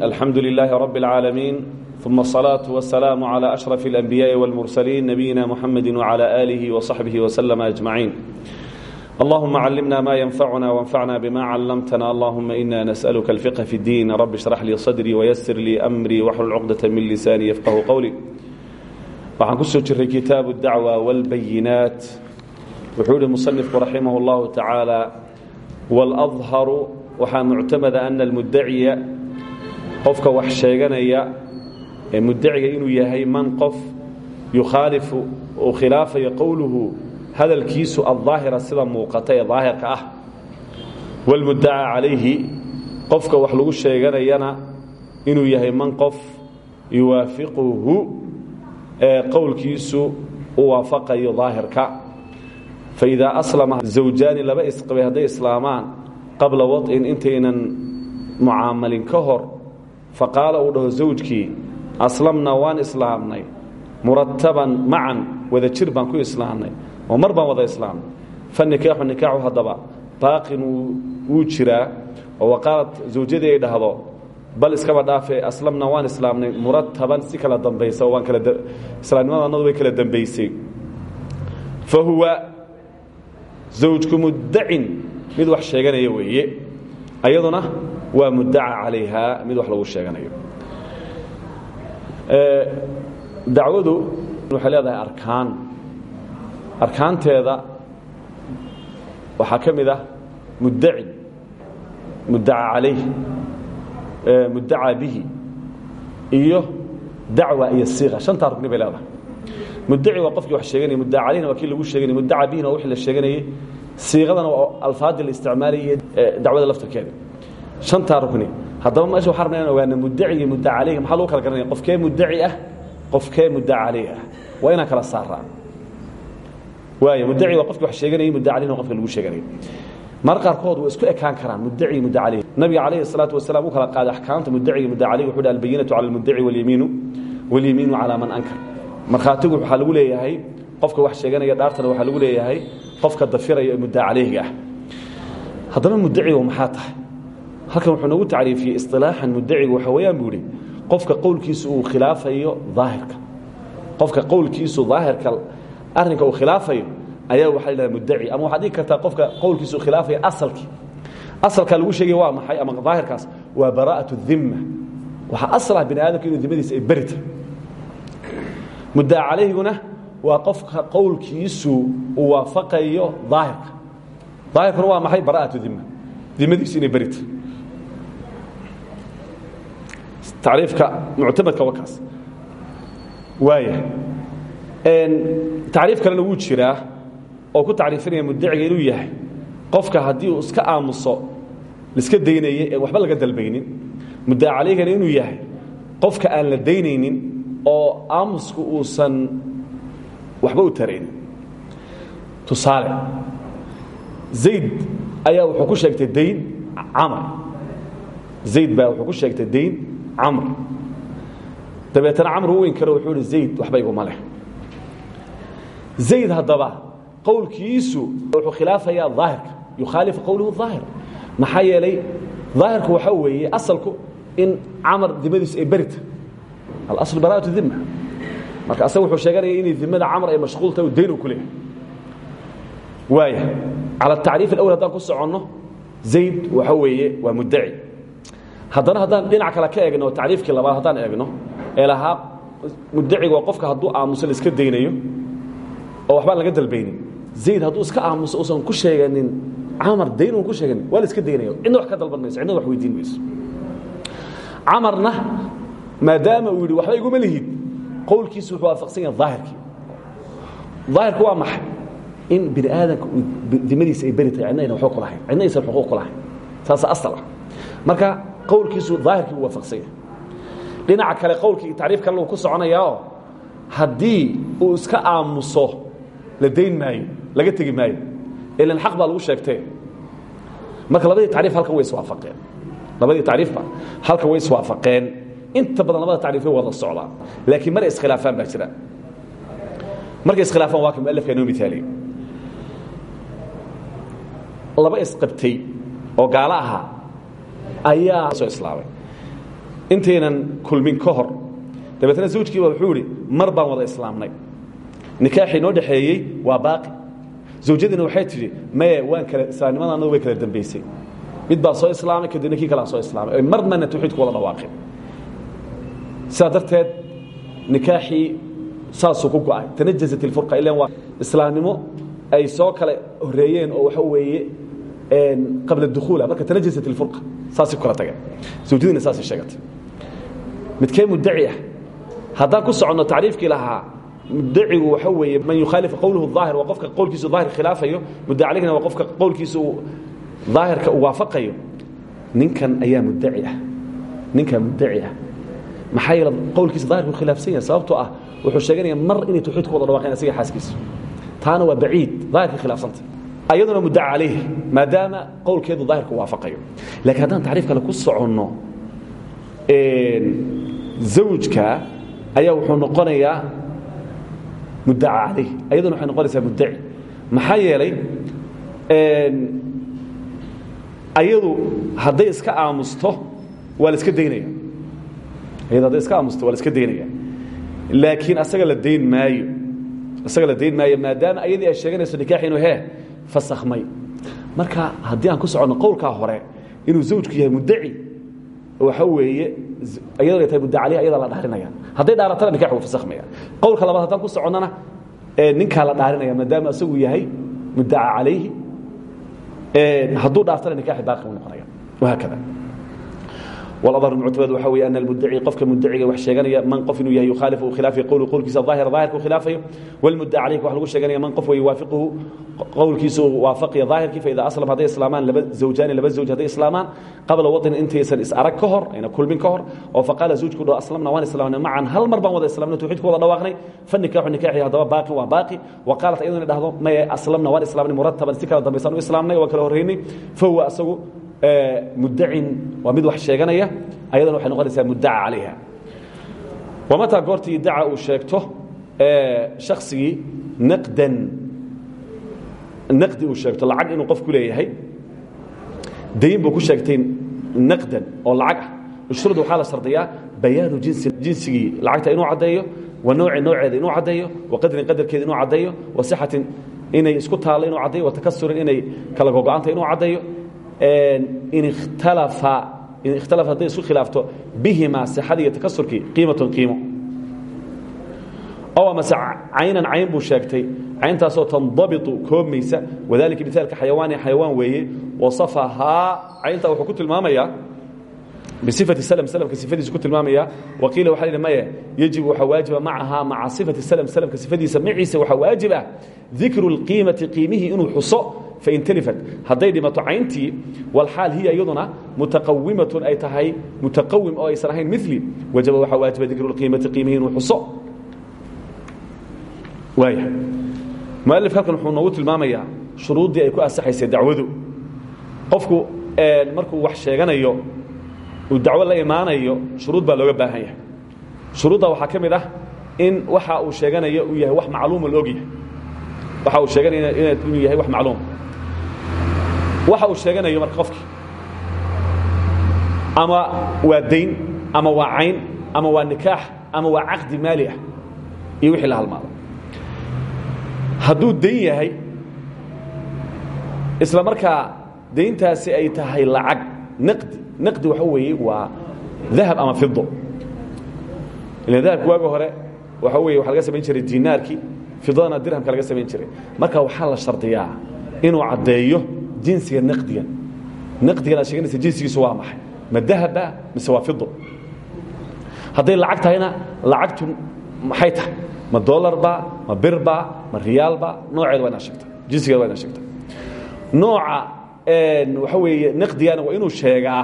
الحمد لله رب العالمين ثم الصلاة والسلام على أشرف الأنبياء والمرسلين نبينا محمد وعلى آله وصحبه وسلم أجمعين اللهم علمنا ما ينفعنا وانفعنا بما علمتنا اللهم إنا نسألك الفقه في الدين رب اشرح لي صدري ويسر لي أمري واحلل عقدة من لساني يفقه قولي waxaan ku soo jiray kitaabu dacwa wاlbayinaat wuxuu ihi musanifku raximah اllahu tacaala wاladharu waxaa muctamada ana almudaciya qofka wax sheeganaya ee mudaciga inuu yahay man qof yukhaalifu uu khilaafayo qowluhu hadalkiisu aldaahira sida muuqata ee daahirka ah. Wاlmudaca calayhi qofka wax lagu sheeganayana inuu yahay man qof yuwaafiquhu ee qowlkiisu u waafaqayo daahirka. Faidaa aslama zawjaani laba isqabay hadday islaamaan qabla wad'in intaynan mucaamalin ka hor faqaala uu dhaho zawjkii aslamnaa waan islaamnay. Murataban macan wada jir baan ku islaamnay. Oo mar baan wada islaamnay. Fanikaaxu nikaaxu haddaba baaqin wuu jiraa oo waqaalad zawjadii ay dhahdo bal iskaba dhaafe aslamna waan islaamnay. Murataban si kala dambaysa waan kala islaamnimada annadu way kala dambaysay. Fa huwa zawjku muddacin mid wax sheeganaya weeye. Ayaduna waa muddaca calayhaa mid wax lagu sheeganayo. Dacwadu waxay leedahay arkaan. Arkaanteeda waxaa ka mid ah muddaci muddaca calayh mudacaa bihi iyo dacwa iyo siiqa shantaa rugni bay leedahay. Mudaci waa qofkii wax sheeganaya mudaca calayhna waa kii lagu sheeganaya mudaca bihina waa wixii la sheeganayay. Siiqadana waa alfaadii la isticmaalayay dacwada laftirkeeda shantaa rugni haddaba meesha waxaa rabnaa inaan ogaana mudaci iyo mudaca calayhi. Maxaa lagu kala garanaya? Qofkee mudaci ah qofkee mudaca calayh ah. Waa inaan kala saaraa waaya mudaci waa qofkii wax sheeganayay mudaca calayhna waa qofka lagu sheeganayay. Mar qaarkood waa isku ekaan karaan mudaci iyo mudaca calayh nabiga calayhi الsalaatu wasalaam u kala qaaday axkaamta mudaciga mudaca calayh wuxu hi albeyinatu cala almudaci walyamiinu walyamiinu calaa man ankar. Markhaatigu waxaa lagu leeyahay qofka wax sheeganaya dhaartana waxaa lagu leeyahay qofka dafiraya ee mudaca calayhiga ah. Haddaba mudacigu maxaa tahay halkan wuxuu nagu tacriifiyey isilaaxan mudacigu waxa weeyaan buu ihi qofka qowlkiisu uu khilaafayo daahirka. Qofka qowlkiisu daahirka arrinka uu khilaafayo ayaa waxa la yidhahda mudaci ama waxaad dhigi kartaa qofka qowlkiisu khilaafaya asalkii asalkaa lagu sheegaya waa maxay ama daahirkaas? Waa bara'at الdima waxaa aslah bini aadamka inuu dimadiisa ay beri tahay. Mudaca calayhiguna waa qofka qowlkiisu uu waafaqayo daahirka. Daahirkuna waa maxay? Bara'at dima dimadiisu inay beri tahay tacriifka muctamadka waa kaas waaya tacriif kalena wuu jiraa oo ku tacriifinaya mudaciga inuu yahay. Qofka haddii uu iska aamuso laiska daynaya ee waxba laga dalbaynin mudaca calaygana inuu yahay qofka aan la daynaynin oo aamusku uusan waxba u taraynin. Tusaale zayd ayaa wuxuu ku sheegtay dayn camr zayd baa wuxuu ku sheegtay dayn camr dabeetana camr u weyn karo wuxuu ihi zayd waxba iguma leh. Zayd haddaba qowlkiisu wuxuu khilaafayaa daahirka yukhaalifu qowluhu daahir. Maxaa yeelay daahirku waxaa weeye asalku in camar dimadiisu ay berita alasl bara'atu dima marka asaga wuxuu sheeganaya inay dimada camar ay mashquul tahay dayn uu ku leeyahay. Waaya cala atacriif alawal haddaan ku soconno zayd waxa weeye waa mudaci haddana haddaan dhinac kale ka eegno tacriifkii labaad haddaan eegno ee lahaa mudaciga waa qofka hadduu aamuso la iska daynayo oo waxbaan laga dalbaynin. Zayd hadduu iska aamuso uusan ku sheeganin camar dayn uun ku sheeganin waa la iska daynaya cidna wax ka dalban mayso cidna wax weydiin mayso. Camarna maadaama uu yidhi waxba iguma lihid. Qowlkiisu wuxuu waafaqsan yahay daahirkii. Daahirku waa maxay? In bini aadamka dimadiisa ay beri tahay cidna ayna waxba ku lahayn cidna aysan xuquuq ku lahayn. Saasa asal ah. Marka qowlkiisu daahirkii uu waafaqsan yahay. Dhinaca kale qowlkii tacriif kale uu ku soconayaao haddii uu iska aamuso la dayn maayo laga tegi maayo ilan xaq baa lagu sheegtee. Marka labadii tacriif halkan way iswaafaqeen labadii tacriifba halkan way iswaafaqeen inta badan labada tacriif way wada socdaan laakiin mar iskhilaafaan baa jira. Markay iskhilaafaan waa ka mualifka inoo miaaliyo laba isqabtay oo gaalo ahaa ayaa soo islaamay. Intaynan kulmin ka hor dabeetna zawjkiiba wuxuu ihi mar baan wada islaamnay. Nikaaxii noo dhexeeyey waa baaqi. Zawjadiina waxay tidhi maye waan kala islaamnimada anadu way kala dambaysay mid baa soo islaamay kadibna kii kale aan soo islaamay. Oy marnana tawxiidku wada dhawaaqin sidaa darteed nikaaxii saasuu ku go'ay. Tanajasat ilfurqa ilan waa islaamnimo ay soo kala horeeyeen oo waxa weeye qabla dukhuula marka tanajasat ilfurqa saasay ku kala tageen. Zawjadiina saasay sheegatay midkee muddaci ah haddaan ku soconno tacriifkii lahaa muddacigu waxa weeye man yukhaalifu qowluhu daahir waa qofka qowlkiisu daahir khilaafayo mudda calayhina waa qofka qowlkiisu daahirka uu waafaqayo. Ninkan ayaa muddaci ah. Ninkaa muddaci ah. Maxaa yeele qowlkiisa daahirku khilaafsan yahay? Sababtoo ah wuxuu sheeganaya mar inay tawxiidku wada dhawaaqeen asiga xaaskiisa. Taana waa baciid daahirka khilaafsanta ayaduna muddaca calayh maadaama qowlkeedu daahirku waafaqayo. Laakiin haddaan tacriif kale ku soconno zawjka ayaa wuxuu noqonayaa muddaca calayh. Ayaduna waxay noqonaysaa muddaci. Maxaa yeelay ayadu hadday iska aamusto waa iska daynaya. Ayadu hadday iska aamusto waa iska daynaya. Laakiin asaga la dayn maayo. Asaga la dayn maayo maadaama ayadii ay sheeganayso nikaax inuu hee fasakhmay. Marka haddii aan ku soconno qowlkaa hore inuu zawjku yahay muddaci waxa weeye ayadoo ay tahay mudda caleyh ayadaa la dhaarinaya. Hadday dhaaratana nikax wuu fasakhmaya. Qowlka labaad haddaan ku soconnana ninkaa la dhaarinaya maadaama isagu yahay muddaca calayhi hadduu dhaartana nikaxi baaqi buu noqonaya. Wahaakada والأظهر المعتمد waxa weeye أن المدعي qofka mudciga wax sheeganaya man qof inuu yahay yukhaalifu uu khilaafayo qowlu qowlkiisa ظaahira ظaahirka uu khilaafayo والmudعى calayka wax lagu sheeganaya man qof wey yuwaafiquhu qowlkiisa uu waafaqaya ظaahirkii faida aslam hadday islaamaan laba zawjaani laba zawj hadday islaamaan qabla waطnin intaysan is arag ka hor ayna kulmin ka hor oo faqaala zawjku dho aslamna waan islaamnay macan hal mar baan wada islaamnay tawxiidku wada dhawaaqnay fanikaaxu nikaaxi haddaba baaqin waa baaqi wa qaalat ayaduna dhahdo maye aslamna waan islaamnay murataban si kala dambaysan u islaamnay waa kala horreynay fahuwa asagu mudacin waa mid wax sheeganaya ayadana waxay noqonaysaa muddaca calayha. Wamataa goortii daca uu sheegto shaksigii naqdan naqdi uu sheegto lacag inuu qof ku leeyahay dayn buu ku sheegtay naqdan oo lacag ah. Ushrud waxaa la shardiyaa bayaanu jinsi jinsigii lacagta inuu caddeeyo wa nooci nooceeda inuu caddeeyo wa qadrin qadarkeeda inuu caddeeyo wa sixatin inay isku taallo inuu caddeeyo wa takasurin inay kala gogo'anta inuu caddeeyo ikhtalaf hadday isku khilaafto bihimaa sixadii iyo takasurkii qiimatun qiimo. Ow amase caynan cayn buu sheegtay cayntaasoo tandabitu koobmaysa wadalika mithaalka xayawaani xayawaan weeye wasafahaa cayntaa wuxuu ku tilmaamayaa sifadiisu ku tilmaamaya waqiila waxa la maya yajibu waxaa waajiba macahaa maca sifati slm slmka sifadiisa maciisa waxaa waajib ah dikru اlqiimati qiimihii inuu xuso fain talifat hadday dhimato cayntii walxaal hiya iyaduna mutaqawimatun ay tahay mutaqawim oo aysan ahayn mili wajaba waxaa waajiba dikru اlqiimati qiimihii inuu xuso waaya mualif halkan wuxuu noogu tilmaamayaa shuruuddii ay ku asaxaysay dacwadu qofku markuu wax sheeganayo uu dacwo la imaanayo shuruud baa looga baahan yahay. Shuruudda waxaa ka ah in waxa uu sheeganayo uu yahay wax macluuma la og yahay waxa uu sheeganaya inuu yahay wax macluum. Waxa uu sheeganayo marka qofkii ama waa ama waa ama waa nikaax ama waa caqdi maali ah iyo wixii la halmaado. Hadduu dayn yahay isla markaa dayntaasi ay tahay lacag naqdi naqdi waxa weeye waa dahab ama fido ilan dahabki waagi hore waxa weye waxa laga samayn jiray dinaarkii fidadana dirhamka laga samayn jiray. Marka waxaa la shardiyaa inuu caddeeyo jinsiga naqdigan. Naqdigan aad sheeganaysa jinsigiisu waa maxay? Ma dahaba mise waa fido hadday lacag tahayna lacagtu maxay tahay? Ma dolarba ma birba ma riyaalba nooceeda waa inaad sheegta. Jinsigeeda waa inaad sheegta. Nooca waxa weeye naqdigana waa inuu sheegaa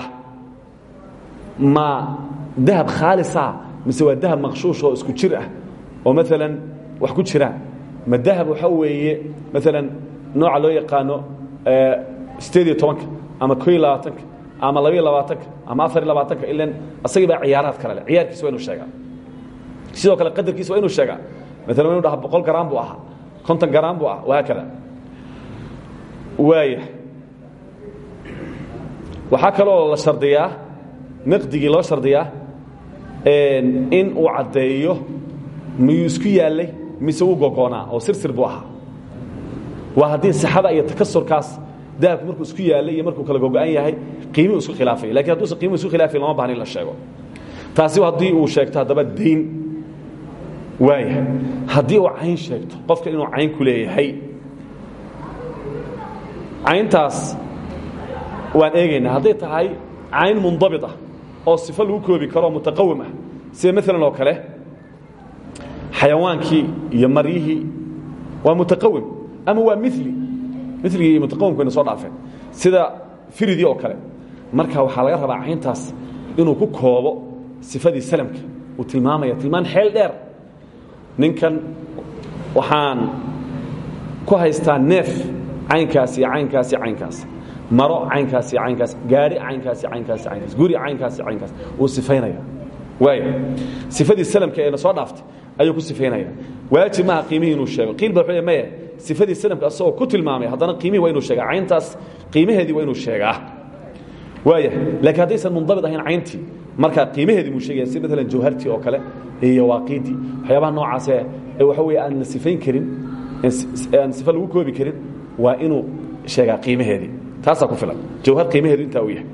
ma dahab khaalisa mise waa dahab maqshuush oo isku jir ah oo maalan wax ku jiraan ma dahab waxa weeye maalan nooca loo yaqaano sideed iyo tobanka ama ko iyo labaatanka ama labaiyo labaatanka ama afar iyo labaatanka ilan asagii baa ciyaaraad kale leh. Ciyaarkiisa waa inuu sheegaa. Sidoo kale qadarkiisa waa inuu sheegaa. Maalan wa inu dhaha boqol garaam buu ahaa konton garaam buu ah wahaakada waaya waxaa kaloo la shardiyaa naqdigii loo shardiyaa in uu caddeeyo miyuu isku yaallay mise uu gogoonaa oo sirsir buu ahaa. Waa haddii sixada iyo takasurkaas dahabku markuu isku yaallay iyo markuu kala gogo-an yahay qiimihuu isku khilaafay. Lakin hadduusan qiimihu isku khilaafayn lama bahna in la sheego. Taasi haddii uu sheegto haddaba dayn waaya haddii uu cayn sheegto qofka inuu cayn ku leeyahay. Cayntaas waan eegaynaa. Hadday tahay cayn mundabit ah oo sifo lagu koobi karo oo mutaqawim ah sida maalan oo kale? Xayawaankii iyo maryihii waa mutaqawim ama waa mili miligii iyo mutaqawimku wayna soo dhaafeen. Sida firidii oo kale. Marka waxaa laga rabaa cayntaas inuu ku koobo sifadii salamka. Uu tilmaamaya tilmaan xeel dheer. Ninkan waxaan ku haystaa neef caynkaas iyo caynkaas iyo caynkaas maro caynkaas caynkaas gaari caynkaas caynkaas caynkaas guri caynkaas caynkaas. Uu sifaynaya waaya sifadii salamka ee soo dhaaftay ayuu ku sifaynaya waajib maaha qiimihii inuu sheego qiil ba wuxuu maya sifadii salamka asagoo ku tilmaamay haddana qiimihii waa inuu sheegaa cayntaas qiimaheedii waa inuu sheegaa. Waaya laakiin haddaysan mundabit ahayn cayntii markaa qiimaheedii buu sheegaya si maalan jawhartii oo kale iyo waaqiidii. Waxyaabaha noocaas ee waxa weeye aan la sifayn karin aan sifa lagu koobi karin waa inuu sheegaa qiimaheedii taasaa ku filan. Jawhar qiimaheedu intaa uu yahay.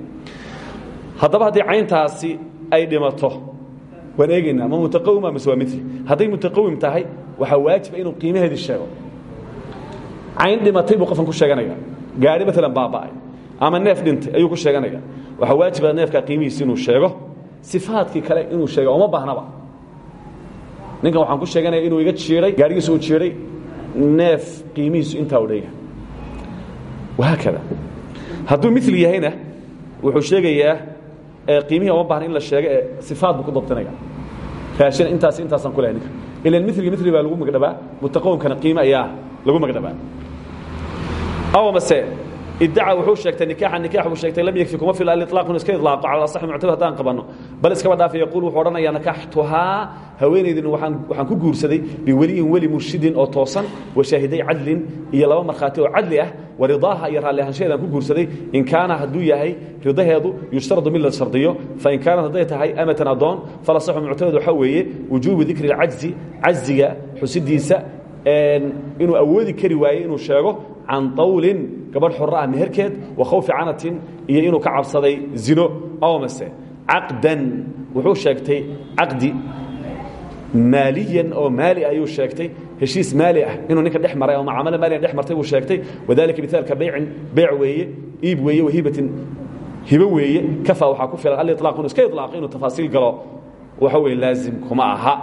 Haddaba haddii cayntaasi ay dhimato waan eegaynaa ma mutaqawima mise waa mili hadday mutaqawim tahay waxaa waajiba inuu qiimaheedii sheego. Cayn dhimatay buu qofkan ku sheeganaya gaari maalan baaba'ay ama neef dhintay ayuu ku sheeganaya waxaa waajiba neefkaa qiimihiisi inuu sheego sifaadkii kale inuu sheega oma baahnaba ninkan waxaan ku sheeganaya inuu iga jiiday gaarigiisu uu jiiday neef qiimihiisu intaa u dhanyahay wahaakada hadduu mil yahayna wuxuu sheegayaa qiimihii oma baahna in la sheego ee sifaad ku dabtinaya raashin intaas intaasaan ku lehay ninka. Ilan miligi mili baa lagu magdhabaa. Mutaqawimkana qiime ayaa lagu magdhabaa. Aw mase iddaca wuxuu sheegtay nikaaxa nikaax buu sheegtay lam yakfi kuma fila aliطlaaq inu iska idlaaqo cala asaxi muctabir haddaan qabanno bal iskaba dhaafa yaquul wuxuu odhanayaa nakaxtuhaa haweenaydin waxaan ku guursaday biweliyin weli murshidin oo toosan wa shaahiday cadlin iyo laba markhaati oo cadli ah wa ridaaha iyo raalli ahaanshaheedaan ku guursaday in kaana hadduu yahay ridaheedu yushtaradu mid la shardiyo fain kaanat hadday tahay amatan addoon falasaxu muctabir waxaa weeye wujuubu dikri اlcajzi cajziga xusidiisa inuu awoodi kari waaye inuu sheego can awlin gabadh xora meherkeed wa khawfi canatin iyo inuu ka cabsaday zino omase caqdan wuxuu sheegtay caqdi maaliyan oo maali ayuu sheegtay heshiis maali ah inuu ninka dhex maray oo macaamalo maaliyan dhex martay buu sheegtay wadalika miaalka baycin beyc weeye iib weeye wahibatin hibo weeye kafa waxaa ku filan alilaaq inuu iska ilaaqo inuu tafaasiil galo waxa weye laazim kuma aha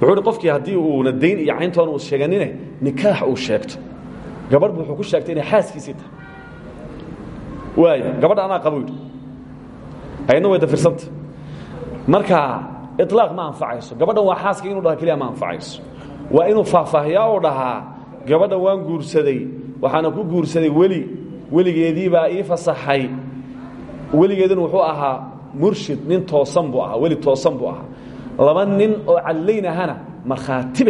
wuxuu hi qofkii haddii uuna dayn iyo cayntoona u sheeganine nikaax uu sheegto gabadh bu wuxuu ku sheegtay inay xaaskiisii tahay. Waaya gabadha anaa qabo way dafirsanta marka iطlaaq ma anfacayso. Gabadhan waa xaaska inuu dhaha keliya ma anfacayso. Waa inuu faahfaahiyaa oo dhahaa gabadhan waan guursaday waxaana ku guursaday weli. Weligeediibaa ii fasaxay. Weligeedina wuxuu ahaa murshid nin toosan buu ahaa weli toosan buu ahaa. Laba nin oo cadlayn ahana markhaati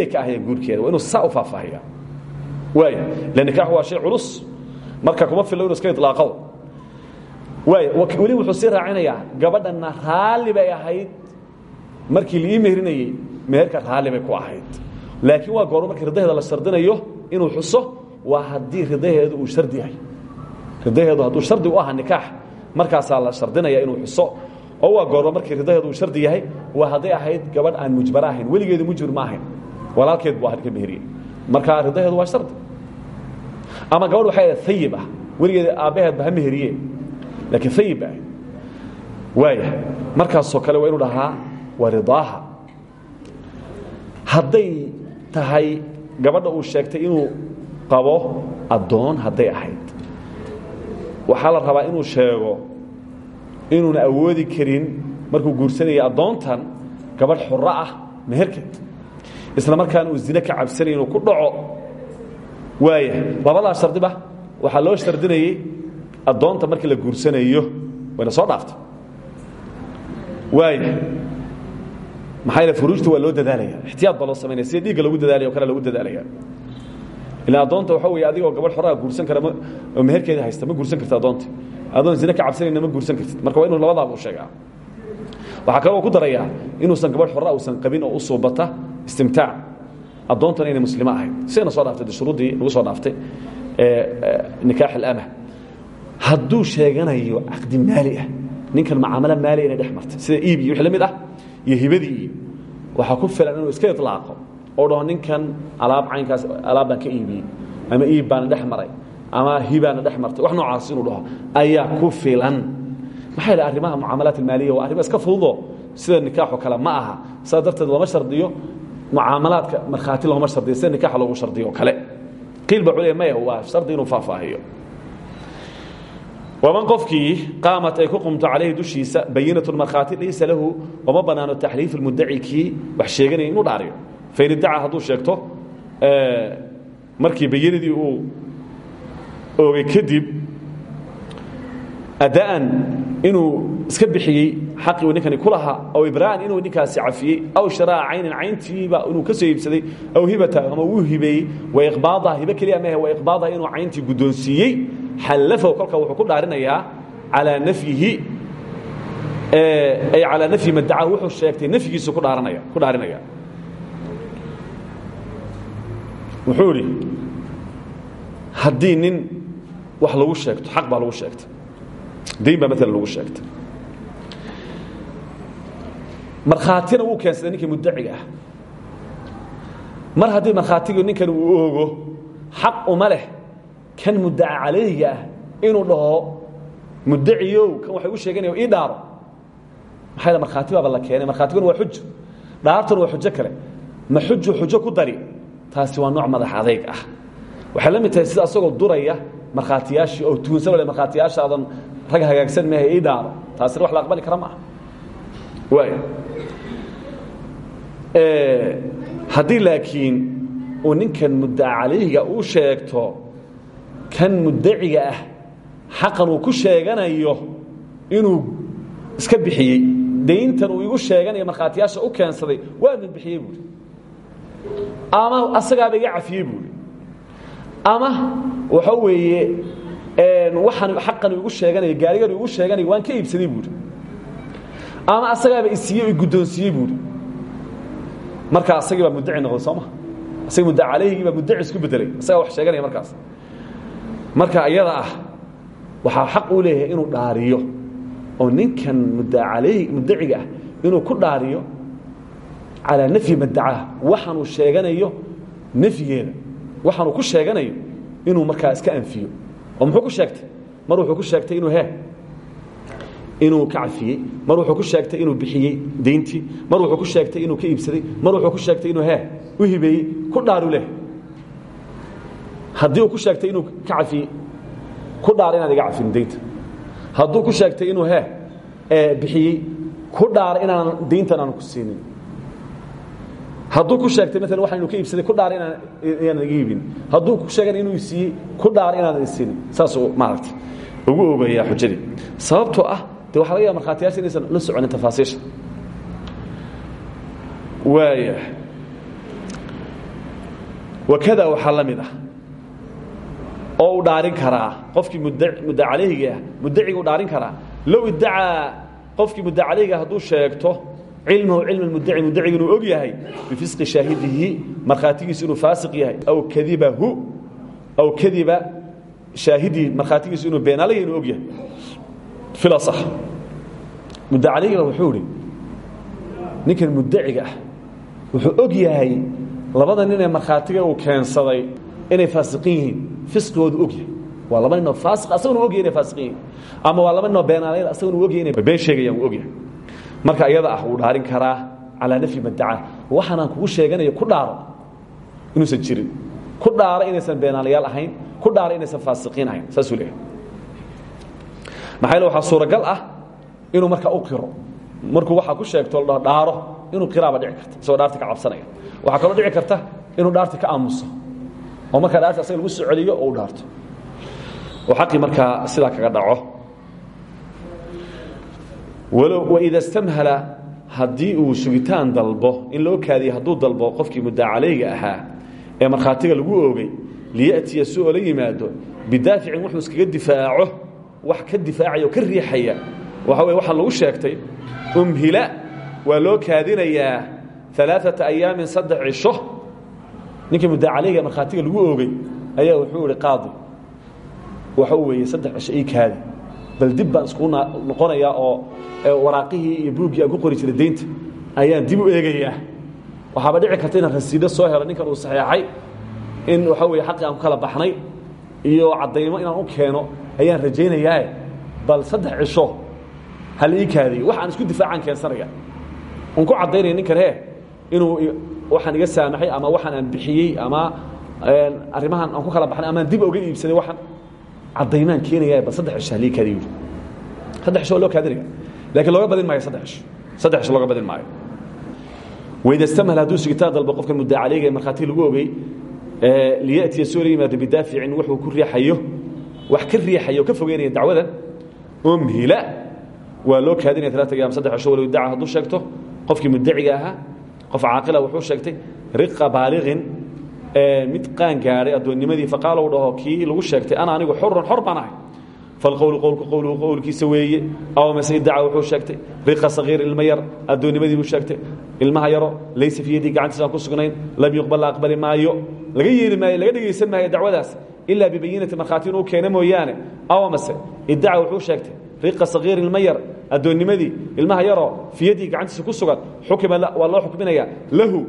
guurkeeda. Waa inuu saa u faahfaahiya waaya ila nikaax waa shay culus. Marka kuma inu iska ilaaqo waaya weli wuxuu sii raacinayaa. Gabadhanna raalli bay markii laii meherinayey meherka raalli ku ahayd. Laakiin waa goormo markii ridaheeda la shardinayo inuu xuso waa haddii ridaheedu uu shardi yahay. Ridaheedu hadduu shardi u aha nikaax markaasaa la shardinaya inuu xuso. Oo waa goormo markii ridaheedu uu shardi yahay waa hadday ahayd gabadh aan mujbara ahayn weligeedu ma ahayn. Walaalkeed buu ka meheriye. Marka ridaheedu waa shardi ama gabadh waxay ahayd ayib ah. Weligeeda aabbaheedba ha meheriye laakiin ayib ba ahayd waaya markaasoo kale waa inuu dhahaa waa ridaaha. Hadday tahay gabadha uu sheegtay inuu qabo addoon hadday ahayd. Waxaa la rabaa inuu sheego inuuna awoodi karin markuu guursanaya addoontan gabadh xuro ah meherkeed. Isla markaana uu zine ka cabsanay inuu ku dhaco waaya labadaa shardiba waxaa loo shardinayey addoonta markii la guursanayo wayna soo dhaaftay. Waaya maxaa yaele furuujta waa loo dadaalaya. Ixtiyaad baa loo samaynaya sida dhiigga lagu dadaalaya o kale lagu dadaalaya. Ilaa addoonta waxaa weeye adigoo gabadh xoraha guursan kara oo meherkeeda haysta ma guursan karta addoonta adoon zine ka cabsanayna ma guursan kartid. Marka waa inuu labadaaba u sheegaa. Waxaa kaloo ku darayaa inuusan gabadh xora uusan qabin oo u suubata istimtaac addoontana inay muslimo ahayd. Sidayna soo dhaaftay shuruuddii nagu soo dhaaftay nikaax alama hadduu sheeganayo caqdi maali ah ninkan macaamalo maali inay dhex martay sida iib iyo wix la mid ah iyo hibadii iyo waxaa ku filan inuu iska ilaaqo oo dhaho ninkan alaab caynkaas alaab baan ka iibiyey ama iib baana dhex maray ama hibaana dhex martay. Wax noocaas inuu dhaho ayaa ku filan. Maxaa yidhi arrimaha mucaamalaat almaaliya waa arrimo iska fududo. Sida nikaaxoo kale ma aha. Saas darteed looma shardiyo mucaamalaadka markhaati looma shardiyo sida nikaaxa shardiyo kale. Qiil ba culey waa shardi inuu faahfaahiyo. Waman qofkii qaamat ay ku qumto calayhi dushiisa bayinatu markhaati laysa lahu oma banaano taxliif lmudaci kii wax sheeganaya inuu dhaariyo. Fain iddaca hadduu sheegto markii bayinadii uu oogay kadib adaan inuu iska bixiyey xaqii ninkani ku aw ibraan inuu ninkaasi cafiyey aw shiraaca caynin cayntiiba inuu ka soo aw hibata ama uu hibeeyey waiqbaadaha hibe keliya mahe waiqbaadaha inuu cayntii guddoonsiiyey xallafahu kolka wuxuu ku dhaarinayaa calaa nafyihi ay calaa nafyi madacahu wuxuu sheegtay nafyigiisu ku dhaaranaya ku dhaarinaya. Wuxuu idhi nin wax lagu sheegto xaq baa lagu sheegtay dayn baa maalan lagu sheegtay. Markhaatina wuu keensaday ninkii muddaciga ah. Mar haddii markhaatigii ninkan uu oogo xaq uma leh kan muddaca calayga ah inuu dhaho muddaciyow kan waxay u sheeganaya ii dhaaro. Maxaa yidha markhaati baaba la keenay. Markhaatiguna waa xujo. Dhaartuna waa xujo kale. Ma xuju xujo ku dari. Taasi waa nooc madax adayg ah. Waxay la mid tahay sida asagoo duraya markhaatiyaashii oo tuunsan wale markhaatiyaashaadan rag hagaagsan maaha ii dhaaro taasina wax la aqbali kara maaha. Waay haddii laakiin uu ninkan muddaca uu sheegto kan muddaciga ah xaqan uu ku sheeganayo inuu iska bixiyey dayntan uu igu sheeganayo markhaatiyaasha u keensaday waa mid bixiyey buuri ama asagaaba iga cafiyey buuri ama waxa weeye waxaan xaqan igu sheeganayo gaarigan igu sheeganayo waan ka iibsaday buuri. Ama asagaaba isiiyey guddoonsiiyey buuri. Marka asagii baa muddaci noqday soo ma? Asagii muddaca calayhigii baa muddaci isku bedelay asagaa wax sheeganaya markaas. Marka iyada ah waxaa xaq uu leeyahay inuu dhaariyo oo ninkan muddaca calayhi muddaciga ah inuu ku dhaariyo calaa nafyi maddacaha waxaanuu sheeganayo nafyigeeda waxaanuu ku sheeganayo inuu markaa iska anfiyo. oo muxuu ku sheegtay? Mar wuxuu ku sheegtay inuu he inuu ka mar wuxuu ku sheegtay inuu bixiyey dayntii. Mar wuxuu ku sheegtay inuu ka iibsaday. Mar wuxuu ku sheegtay inuu he u hibeeyey. Ku dhaaru leh. Haddii uu ku sheegtay inuu ka ku dhaar inaad iga cafin daynta. Hadduu ku sheegtay inuu he bixiyey ku dhaar inaanan dayntan aan ku siinin hadduu ku sheegtay maalan waxaan inu ka iibsaday ku dhaar inaan inaanan iga iibin. Hadduu ku sheegan inuu siiyey ku dhaar inaanan isiinin saasuu maaragtay. Ugu oogayaa xujadii. Sababtoo ah de waxa laga yaaba markhaatiyaasha inaysan la soconin tafaasiisha. Waaya wakada waxaa la mid ah oo uu dhaarin karaa qofkii mudda calayhiga ah muddaciga u dhaarin karaa. Low iddacaa qofkii mudda calayhiga hadduu sheegto cilmahu cilma muddaci muddaciga inuu og yahay bifisqi shaahidihi markhaatigiisu inuu faasiq yahay aw kadibahu aw kadiba shaahidii markhaatigiisu inuu beenaalaya inuu og yahay fila sax mudda calayhiga wuxuu idhi ninkan muddaciga ah wuxuu og yahay labada nin ee markhaatiga uu keensaday inay faasiqiin yihiin fisqigoodu og yahay waa laba ninoo faasiq asaguna og yahay inay faasiqiin yihiin. Ama waa laba ninoo beenaalayda asaguna uu og yahay inay been sheegayaan uu og yahay marka iyada ah wuu dhaarin karaa calaa nafyi maddaca waxaanaan kugu sheeganayo ku dhaaro inuusan jirin. Ku dhaara inaysan beenaalayaal ahayn. Ku dhaara inaysan faasiqiin ahayn. Saasuu leeyahay. Maxaa yeele waxaa suuragal ah inuu markaa u qiro. Markuu waxaa ku sheegto la dhaaro inuu qiraaba dhici karta isagoo dhaarti ka cabsanaya. Waxaa kaloo dhici karta inuu dhaarti ka aamuso. Oo markaa dhaarti asaga lagu soo celiyo oo u dhaarto. Oo xaqii markaa sidaa kaga dhaco waida stamhala haddii uu sugitaan dalbo in loo kaadiye hadduu dalbo qofkii muddaa calayga ahaa ee markhaatiga lagu oogay liya'tiya si oo la yimaado bidaaficin wuxuu iskaga difaaco wax ka difaacaya oo ka riixaya. Waxa weye waxaa lagu sheegtay umhila waa loo kaadinayaa alaaata ayaamin saddex cisho ninkii mudda calayga markhaatiga lagu oogay ayaa wuxuu ihi qaadi. Waxa weeye saddex cisho ii kaadi bal dib baan iskugu noqonayaa oo waraaqihii iyo buuggii aan ku qori jiray deynta ayaan dib u eegayaa waxaaba dhici karta inaan rasiido soo helo ninkan uu saxeexay in waxa weye xaqii aan ku kala baxnay iyo caddaymo inaan u keeno ayaan rajaynayaae bal saddex cisho hal ii kaadiyo wax aan isku difaacaan keensanaya un ku caddaynaya ninkan he inuu waxaan iga saamaxay ama waxaan aan bixiyey ama arrimahan aan ku kala baxnay amaan dib oga iibsaday waxaan caddaymaan keenaya bal saddex cisho halii kaadiyo saddex cisho waa loo kaadinaya lakiin looga badin maayo saddex cisho saddex cisho looga badin maayo. Wayda stamhal hadduu sigitaan dalbo qofkan mudda calayga ee markhaati lagu ogey liyatiya soo la yimaado bidaaficin wuxuu ku riixayo wax ka riixayo ka fogeynaya dacwadan umhila waa loo kaadinaya alaata ayaam saddex cisho walow daca hadduu sheegto. Qofkii muddaciga ahaa qof caaqila wuxuu sheegtay riqa baaliqin mid qaan gaadhay addoonnimadii faqaala u dhaho kii lagu sheegtay ana anigu xurun xor baan ahay. Falqowlu qowlku qowluhu qowlkiisa weeye aw mase idaca wuxuu sheegtay. Riqa sagiir ilmo yar addoonnimadii buu sheegtay. Ilmaha yaro laysa fi yadii gacantiisaan ku sugnayn lam yuqbal la aqbali maayo. Laga yeeli maayo laga dhegaysan maayo dacwadaas ilaa bibayinati markhaati inuu keeno mooyaane. Aw mase idaca wuxuu sheegtay. Riqa sagiir ilmo yar addoonnimadii ilmaha yaroo fiyadii gacantiisa ku sugan xukima waa loo xukminayaa lahu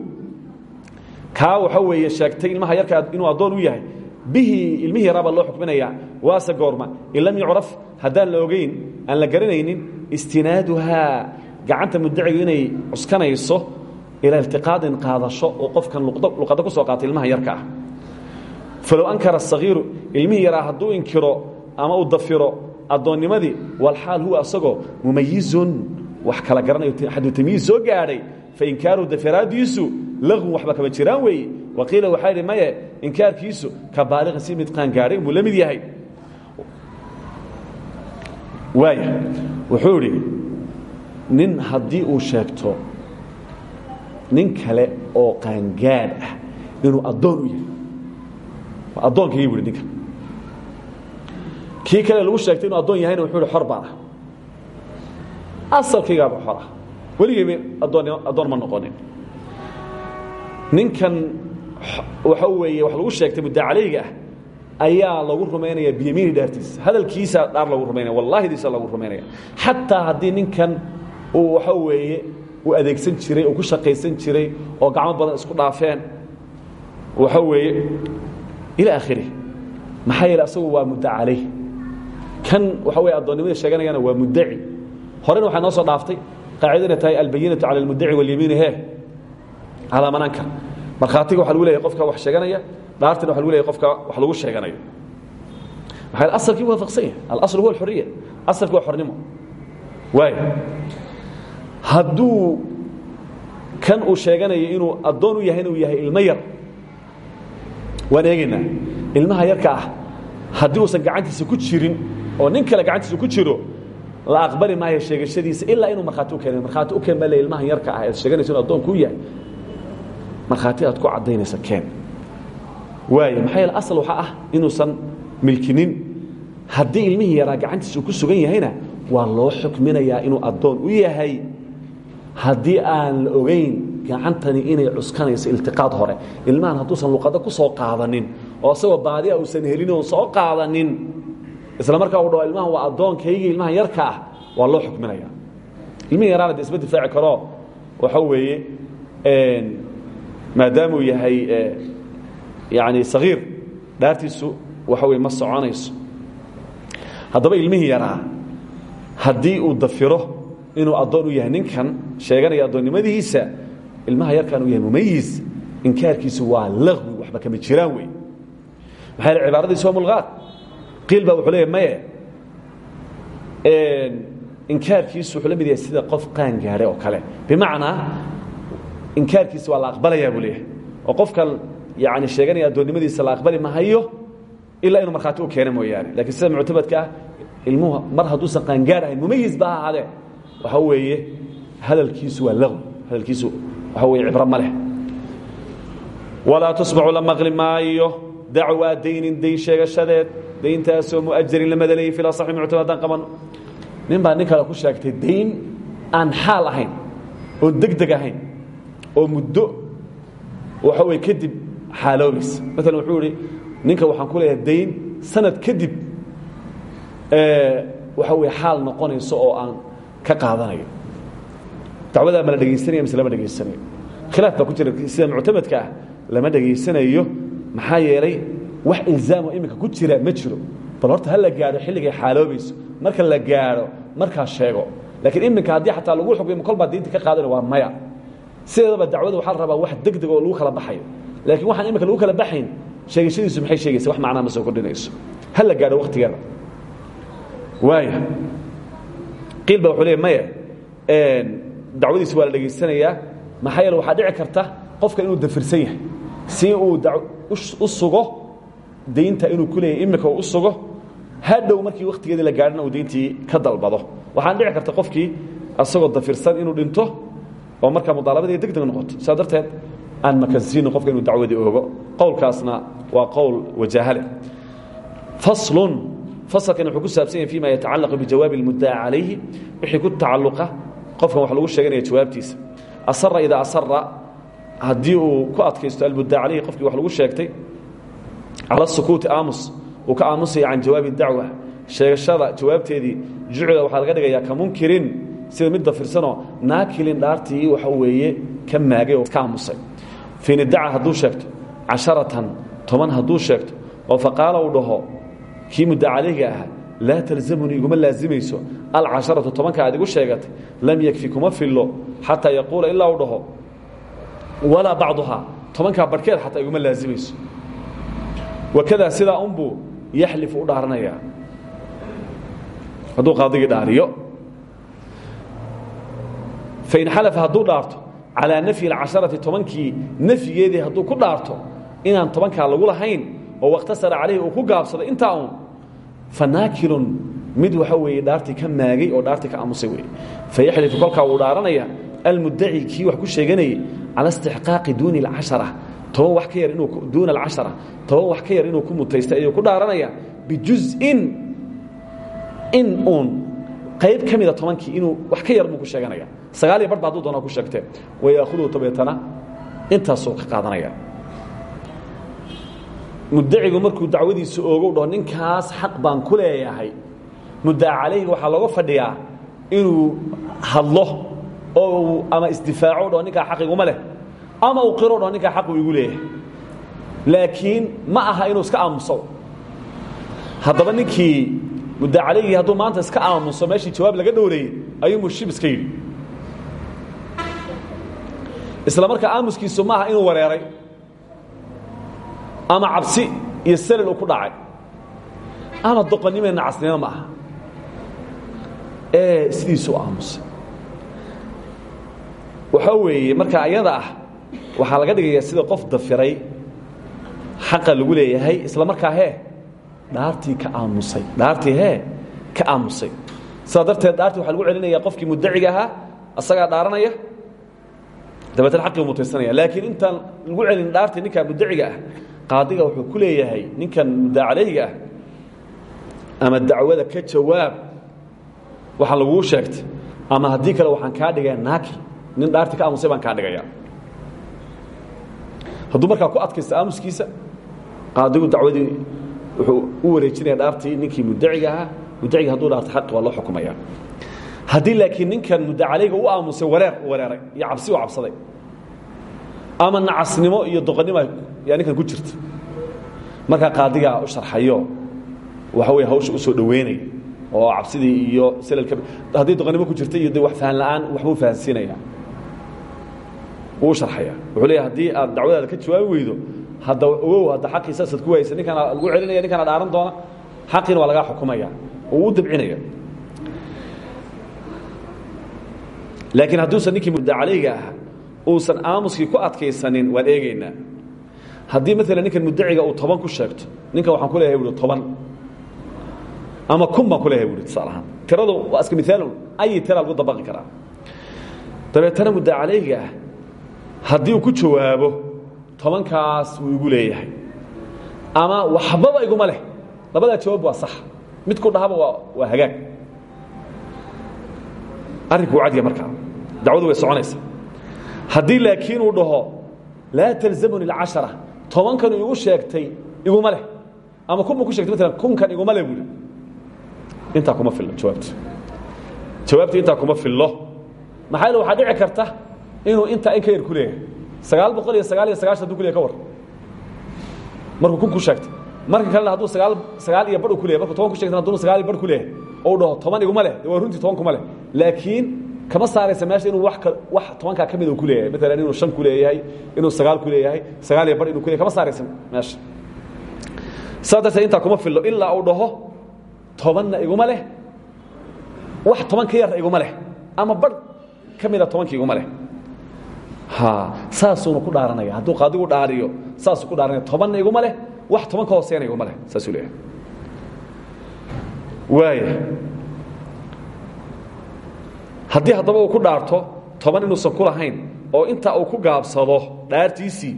kaa waxa weeye sheegtay ilmaha yarka inuu addoon u yahay. Bihi ilmihii yaraabaa loo xukminayaa waase goorma. In lam yucraf haddaan la ogeyn aan la garanaynin istinaaduhaa. Gacanta muddacigu inay cuskanayso ilaa iltiqaadin qaadasho oo qofkan luqaddo ku soo qaatay ilmaha yarka ah. Falow ankara asagiiru ilmihii yaraa hadduu inkiro ama uu dafiro addoonnimadii walxaal huwa asagoo mumayizun. Wax kala garanayo xaduu tamyiiz soo gaadhay fainkaaruhu dafiraadiisu laqun waxba kama jiraan weeye. Waqiila waxaa idhi maye inkaarkiisu ka baaliqin si mid qaan gaadhay buu la mid yahay. Waaya wuxuu idhi nin haddii uu sheegto nin kale oo qaangaadh ah inuu addoon u yahay. Waa addoonkaygi bu hi ninkan kii kale lagu sheegtay inuu addoon yahayna wuxuu ihi xor baan ah. Asalkaygaaba xor ah weligeyba addoon ma noqonin. Ninkan waxa weeye wax lagu sheegtay mudda calayga ah ayaa lagu rumaynaya biyamiini dhaartiisa hadalkiisa dhaar lagu rumaynaya wallahidiisa lagu rumaynaya xataa haddii ninkan uu waxa weeye uu adeegsan jiray uu ku shaqaysan jiray oo gacmo badan isku dhaafeen waxa weeye ila akhiri maxaa yeele asagu waa mudda calayh kan waxa weye addoonnimada sheeganayana waa muddaci. Horena waxaa noo soo dhaaftay qaacidana tahay albayinatu cala almuddaci walyamiini he calaa man ankar markhaatiga waxa lagu leeyahy qofka wax sheeganaya dhaartina waxa lagu leeyahy qofka wax lagu sheeganayo. Maxaa asalkii waafaqsan yahay? Alasl huwa alxuriya asalki waa xornimo. Waayo hadduu kan uu sheeganayo inuu addoon u yahay inuu yahay ilmo yar ilmaha yarka ah haddii uusan gacantiisa ku jirin oo nin kale ku jiro la aqbali maayo sheegashadiisa ilaa inuu markhaati u keena markhaati u keen baa le ilmahan yarka ah ead sheeganayso inu addoonku u yahay. Markhaati aad ku caddaynaysa keen. Waayo maxaa yeele asal waxaa ah inuusan milkinin. Haddii ilmihii yaraa gacantiisa uu ku sugan yahayna waa loo xukminayaa inuu addoon u yahay. Haddii aan la ogayn gacantani inay cuskanayso iltiqaad hore ilmahan hadduusan luqado ku soo qaadanin oo isagoo baadiya uusan helin oon soo qaadanin isla markaa u dhaho ilmahan waa addoonkaygii ilmahan yarka ah. Waa loo xukminaya. Ilmihii yaraana de isma difaaci karo waxa weeye maadaamuu yahay yani sagiir dhaartiisu waxa weye ma soconayso. Haddaba ilmihii yaraa haddii uu dafiro inuu addoon u yahay ninkan sheeganaya addoonnimadihiisa ilmaha yarkan uu yahay mumayis inkaarkiisu waa laqwi waxba kama jiraan wey maxaa cibaaradiisu waa mulqaad qiil baa wuxuu leeyahy maye inkaarkiisu wuxuu la mid yahay sida qof qaan gaadhay oo kale. Bimacnaa inkaarkiisa waa la aqbalayaa buu leeyahay. Oo qofkan yani sheeganaya addoonnimadiisa la aqbali mahayo ilaa inuu markhaati u keena mooyaane. Lakiin sida muctabadka ah ilmuhu mar hadduusan qaangaar ahayn mumayis ba ha ahaadee. Waxa weeye hadalkiisu waa laqwi hadalkiisu waxa weye cibro ma leh. Walaa tusmacu la maqli maayo dacwaa daynin dayn sheegashadeed dayntaasoo mu'ajarin la madalayay fil asaxi muctamad haddaan qabanno nin baa nin kale ku sheegtay dayn aan xaal ahayn oon degdeg ahayn oo muddo waxa wey kadib xaaloobaysa maalan wuxuu ihi ninka waxaan ku leeyahay dayn sanad kadib waxa wey xaal noqonayso oo aan ka qaadanayo. Dacwadaa ma la dhegaysanaya mise lama dhegaysanayo khilaaf baa ku jira sida muctamadka ah lama dhegaysanayo maxaa yeelay wax ilzaamo iminka ku jira ma jiro. Bal horta ha la gaadho xilligay xaaloobayso. Marka la gaadho markaa sheego. Laakiin iminka haddii xataa lagu xukmiyo kolbaa diinta ka qaadana waa maya. Sideedaba dacwada waxaa la rabaa wax degdeg oo lagu kala baxayo. Laakiin waxaan iminka lagu kala baxayn sheegashadiisu maxay sheegaysa? Wax macnaa ma soo kordhinayso. Ha la gaadho waktigeeda waaya qiil ba wuxuu leey maya dacwadiisu waa la dhegaysanayaa maxaa yeele waxaa dhici karta qofka inuu dafirsan yahay. Si uu u sugo daynta inuu ku leeyahy imika u sugo hadhow markii wakhtigeedii la gaadhina uu dayntii ka dalbado. Waxaan dhici karta qofkii asagoo dafirsan inuu dhinto oo markaa mudaalabadii deg deg noqoto. Saa darteed aan makansiino qofka inuu dacwadii oogo. Qowlkaasna waa qowl wajaahale. Faslun fasalkan wuxuu ku saabsan yahay fima yatacallaqu bijawaabi اlmuddaca calayhi. Wixii ku tacalluqa qofkan wax lagu sheeganaya jawaabtiisa. Asara idaa asara haddii uu ku adkaysto almuddaca calayhi qofkii wax lagu sheegtay cala sukuuti aamus uu ka aamusaya can jawaabi dacwa. Sheegashada jawaabteedii jucla waxaa laga dhigayaa ka munkirin sida mid dafirsanoo naakilin dhaartii waxa weeye ka maagay ka aamusay. Fiinidaca hadduu sheegto casharatan toban hadduu sheegto oo faqaala uu dhaho kii mudda calayga ahaa laa talzamunii iguma laazimayso alcasharatu tobanka aad igu sheegatay lam yakfi kuma fillo xataa yaquula ilaa uu dhaho walaa bacduhaa tobankaa barhkeed xataa iguma laazimayso wakadaa sidaa unbuu yaxlifu u dhaaranayaa hadduu qaadigii dhaariyo. Fain xalafa hadduu dhaarto calaa nafyi اlcasharati tobankii nafyigeedii hadduu ku dhaarto inaan tobankaa lagu lahayn oo wakhtasara calayhi uu ku gaabsaday intaa un fanaakilun mid waxa weeye dhaartii ka maagay oo dhaartii ka aamusay wey fayaxlifu kolkaa wuu dhaaranaya almuddaci kii wax ku sheeganayay cala istixqaaqi duuni اlcashara toban wax ka yar duuna alcashara toban wax ka yar inuu ku mutaystay ayuu ku dhaaranaya bijuz'in in uun. Qayb ka mida inuu wax ka yar ku sheeganaya. Sagaal iyo bar ba hadduu doonaa ku sheegtee. Wayaakhuduu dabeetana intaasuu ka qaadanaya. Muddacigu markuu dacwadiisa oogo dhaho ninkaas xaq baan ku leeyahay. Muddaca calayhi waxaa fadhiyaa inuu hadlo oo uu ama isdifaaco dhaho ninkaa xaq iguma leh ama uu qiro dhaho ninkaa xaq uu igu leeyahay. Laakiin ma aha inuu iska aamuso. Haddaba ninkii mudda calayhi hadduu maanta iska aamuso meeshii jawaab laga dhowreeyey ayuunbuu shib iska yidhi. Isla markaa aamuskiisu ma aha inuu wareeray ama cabsi iyo uu ku dhacay ama doqonnimo nacasnimo ma aha. Ee sidiisuu aamusay. Weeye marka ayada ah waxaa laga dhigayaa sida qof dafiray xaqa lagu leeyahay isla markaa hee dhaartii ka aamusay dhaartii hee ka aamusay. Sidaa darteed dhaartii waxaa lagu celinaya qofkii muddaciga ahaa asagaa dhaaranaya dabeetna xaqii mutaysanaya. Laakiin intaan lagu celin dhaartii ninkaa muddaciga ah qaadiga wuxuu ku leeyahay ninkan mudda ah ama dacwada ka jawaab waxaa laguu sheegtay. Ama haddii kale waxaan kaa dhigaya naaki nin dhaartii ka aamusay baan kaa dhigaya hadduu markaa ku adkaysto aamuskiisa qaadigu dacwadii wuxuu u wareejinaya dhaartii ninkii muddaciga ahaa. Muddaciga hadduu dhaartay xaqi waa loo xukumaya. Haddii laakiin ninkan mudda calayga u aamusay wareer wareeray iyo cabsi u cabsaday. Ama nacasnimo iyo doqonnimo yaa ninkan ku jirta. Markaa qaadigaa u sharxayo waxa wey hawsha u soo dhoweynaya oo cabsidii iyo slka haddii doqonnimo ku jirta iyo de wax fahan la'aan waxbuu fahansiinaya wuu sharxaya. Wuxuu leeya haddii aad dacwadaada ka jawaabi weydo hadda ogow hadda xaqii saasaad ku waysa ninkaana lagu celinaya ninkaana dhaaran doona xaqiina waa lagaa xukumaya. Uu dabcinaya. Laakiin hadduusan ninkii mudda calayga ah uusan aamuskii ku adkaysanin waan eegaynaa. Haddii maalan ninkan muddaciga uu toban ku sheegto ninkan waxaan ku leeyahay buui toban. Ama kun baan ku leeyahay buui tusaal ahaan. Tiradu waa iska miaalun ayi tira lagu dabaqi karaa. Dabeetana mudda calayga ah haddii uu ku jawaabo tobankaas wuu igu leeyahay. Ama waxbaba iguma leh. Labadaa jawaab waa sax. Mid ku dhahaba waa hagaag. Arrinku cadya markaa. Dacwadu way soconaysa haddii laakiin uu dhaho laa talzamuni اlcashara tobankan igu sheegtay iguma leh. Ama kunba ku shegtay maalan kunkan iguma leh buuli intaa kuma fillo jawaabta jawaabta intaa kuma fillo maxaa yeel waxaa dhici karta inuu intaa in ka yar ku leeyahay. Sagaal ka war. Markuu kun ku sheegtay. Marka kalena hadduu sagaal sagaal iyo bar u ku markuu toban ku shegtay hadduna sagaal iyo bar ku leeyahay toban iguma leh. Waa runtii toban kuma leh. Laakiin kama saaraysa meesha inuu wa wax tobankaa ka mid ku leeyahay. Maalan inuu shan ku inuu sagaal ku leeyahay iyo bar inuu ku kama saaraysa meesha. Saa darteed intaa kuma fillo. Ilaa uu dhaho tobanna iguma leh. Wax toban ka yarna iguma leh. Ama bar ka mida tobanka iguma saasuuna ku dhaaranaya. Hadduu qaadigu dhaariyo saasuu ku dhaaranaya. Tobanna iguma leh wax toban ka hooseena iguma leh saasuu leeyahay. Waaya haddii haddaba uu ku dhaarto toban inuusan ku lahayn oo intaa uu ku gaabsado dhaartiisii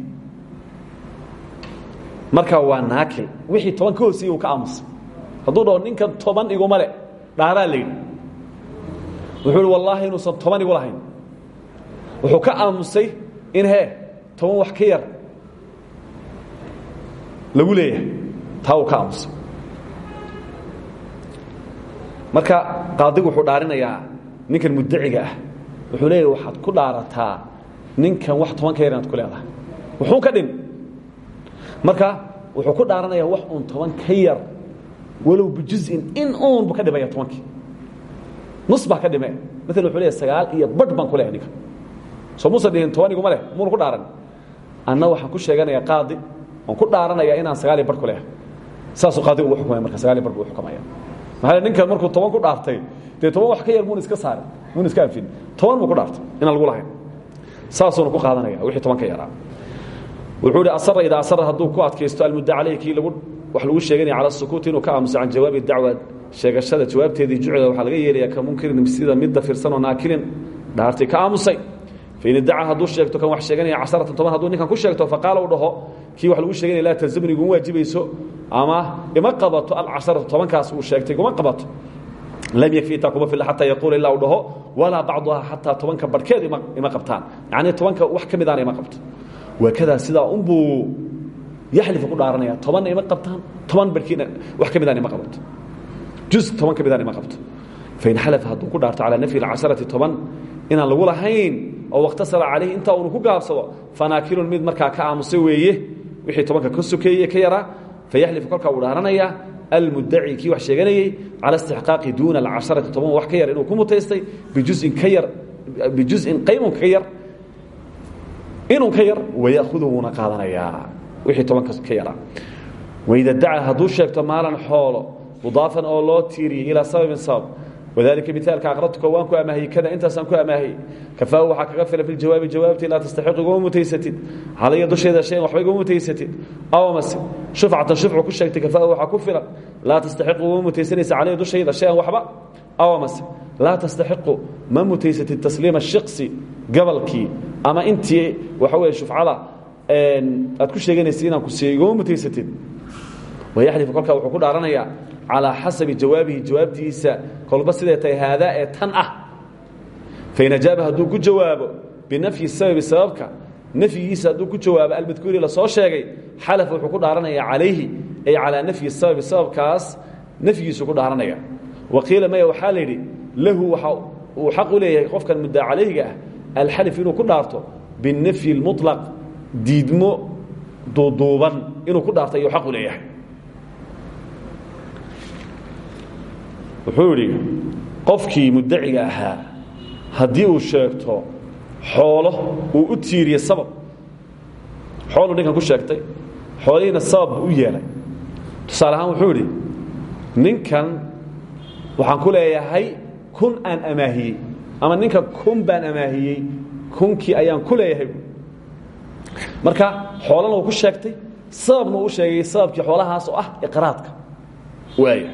markaa waa naakil. Wixii toban ka hooseeyey uu ka aamusay hadduu dhaho ninkan toban iguma le dhaaraa la yidhi. Wuxuu hi wallaahi inuusan igu lahayn wuxuu ka aamusay in hee toban wax ka yar lagu leeyahay. Taa uu ka aamusay. Marka qaadigu wuxuu dhaarinayaa ninkan muddaciga ah. Wuxuu leeyahy waxaad ku dhaarataa ninkan wax toban ka yar inaad ku leedahay. Wuxuun ka dhin marka wuxuu ku dhaaranayaa wax uun toban ka yar walow bijuzin in uun bu ka dhimaya tobankii. Nus baa ka dhime maala wuxuu leeyahy sagaal iyo badh ku leehay ninka soo muusan dhihin toban iguma leh muuna ku dhaaran. Anna waxaan ku sheeganaya qaadi waan ku dhaaranayaa inaan sagaal iyo badh ku leehay saasuu qaadigu ugu xukumaya marka sagaal iyo badh buu xukumaya. Maxaa ninkan markuu toban ku dhaartay dee toban wax ka yar muuna iska saarin muuna iska anfin. Toban buu ku dhaartay inaan lagu lahayn. Saasuuna ku qaadanaya wixii toban ka yaraa wuxuu hi asara idaa asara hadduu ku adkaysto almudda caleyh kii lagu wax lagu sheeganaya cala sukuuti inuu ka aamuso can jawaabi dacwa sheegashada jawaabteedii jucda waxaa laga yeelayaa ka munkirin sida mid dafirsan oo naakilin dhaartay ka aamusay fain iddaca hadduu sheegto kan wax sheeganaya casharatan toban hadduu ninkan ku sheegto faqaala u dhaho kii wax lagu sheeganaya laa talzamni iguma waajibayso ama ima qabato alcasharatu tobankaas uu sheegtay iguma qabato lam yakfi intaa kuma filla xataa yaquula ilaa u dhaho walaa bacduhaa xataa tobanka barhkeed ima qabtaan yacnii tobanka wax ka midaana ima qabto waakadaa sidaa unbuu yaxlifu ku dhaaranaya tobanna ima qabtaan toban barhkiina wax ka midaan ima qabato juz toban ka midaan ima qabto fain xalafa hadduu ku dhaarto calaa nafyi alcasharati toban inaan lagu lahayn oo wakhtasara calayhi intaa uunu ku gaabsado fanaakilun mid markaa ka aamusay weeye. Wixii tobanka ka sokeeye ka yaraa fayaxlifu kolkaa uu dhaaranayaa almuddaci kii wax sheeganayey cala istixqaaqi duuna alcasharati toban wax ka yar inuu ku mutaystay bijuzin ka yar bijuzin qaymun ka yar inuu ka yar wayahudu wuuna qaadanayaa wixii tobanka ka yaraa. Waida daca hadduu sheegto maalan xoolo mudaafan oo loo tiiriyey ilaa sababin sabab wadalika miaalka aqradtuka waan ku amaahiyey kada intaasaan ku amaahiyey kafaahu waxaa kaga filan fi jawaabi jawaabtii laa tastaxiq iguma mutaysatid calaya dusheeda shayan waxba iguma mutaysatid aw mase shufcatan shufcu ku sheegtay kafaahu waxaa ku filan laa tastaxiqu iguma mutaysanaysa calaya dushayda shayan waxba aw mase laa tastaxiqu ma mutaysatid tasliima shiqsi gabalkii ama intii waxa weeye shufcada aad ku sheeganaysa inaan ku siiyo iguma mutaysatid wayaxlifu kolkaa wuxuu ku dhaaranayaa calىa xasabi jawaabihi jawaabtiisa kolba siday tahay haadaa ee tan ah fain ajaaba hadduu ku jawaabo binafyi sababi sababka nafyigiisa hadduu ku jawaabo almadkuuri lasoo sheegay xalafa wuxuu ku dhaaranaya calayhi ay calىa nafyi sababi sababkaas nafyigiisu ku dhaaranaya waqiila maya waxaa la yidhi lahu waxa uu xaq u leeyahay qofkan muddaa calayhiga ah alxalif inuu ku dhaarto binafyi اlmuطlaq diidmo duuduuban inuu ku dhaarto ayuu xaq u leeyahay wuxuu idhi qofkii muddaciga ahaa haddii uu sheegto xoolo uu u tiiriye sabab. Xooluu ninkan ku sheegtay xoolihiina sabab u yeelay. Tusaale ahaan wuxuu idhi ninkan waxaan ku leeyahay kun aan amaahiyey ama ninka kun baan amaahiyey kunkii ayaan ku leeyahay. Marka xoolana uu ku sheegtay sababna uu sheegay sababkii xoolahaas oo ah iqraadka. Waaya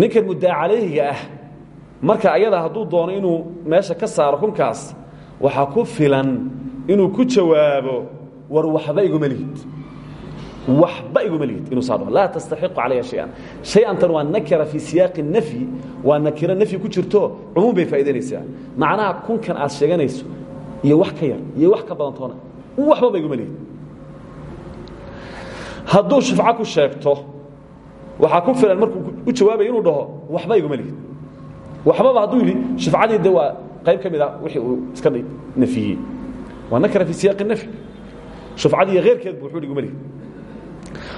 ninkan muddaa calayhiga ah marka ayada hadduu doono inuu meesha ka saaro kunkaas waxaa ku filan inuu ku jawaabo war waxba iguma lihid. Waxba iguma lihid inuu saa dhaho laa tastaxiqu calaya shay-an. Shay-antan waa nakira fii siyaaqi nafyi waa nakiro nafyi ku jirto cumuum bay faa'idaynaysaa macnaha kunkan aad sheeganayso iyo wax ka yar iyo wax ka badantoona waxbaba iguma lihid. Hadduu shufco ku sheegto waxaa ku filan markuu u jawaabaya inuu dhaho waxba iguma lihid. Waxbaba hadduu yidhi shufcadii de waa qayb ka mid a wixii uu iska nafiyey waa nakira fii siyaaqi nafyi shufcadii iyo keyrkeed bu wuxuu iguma lihid.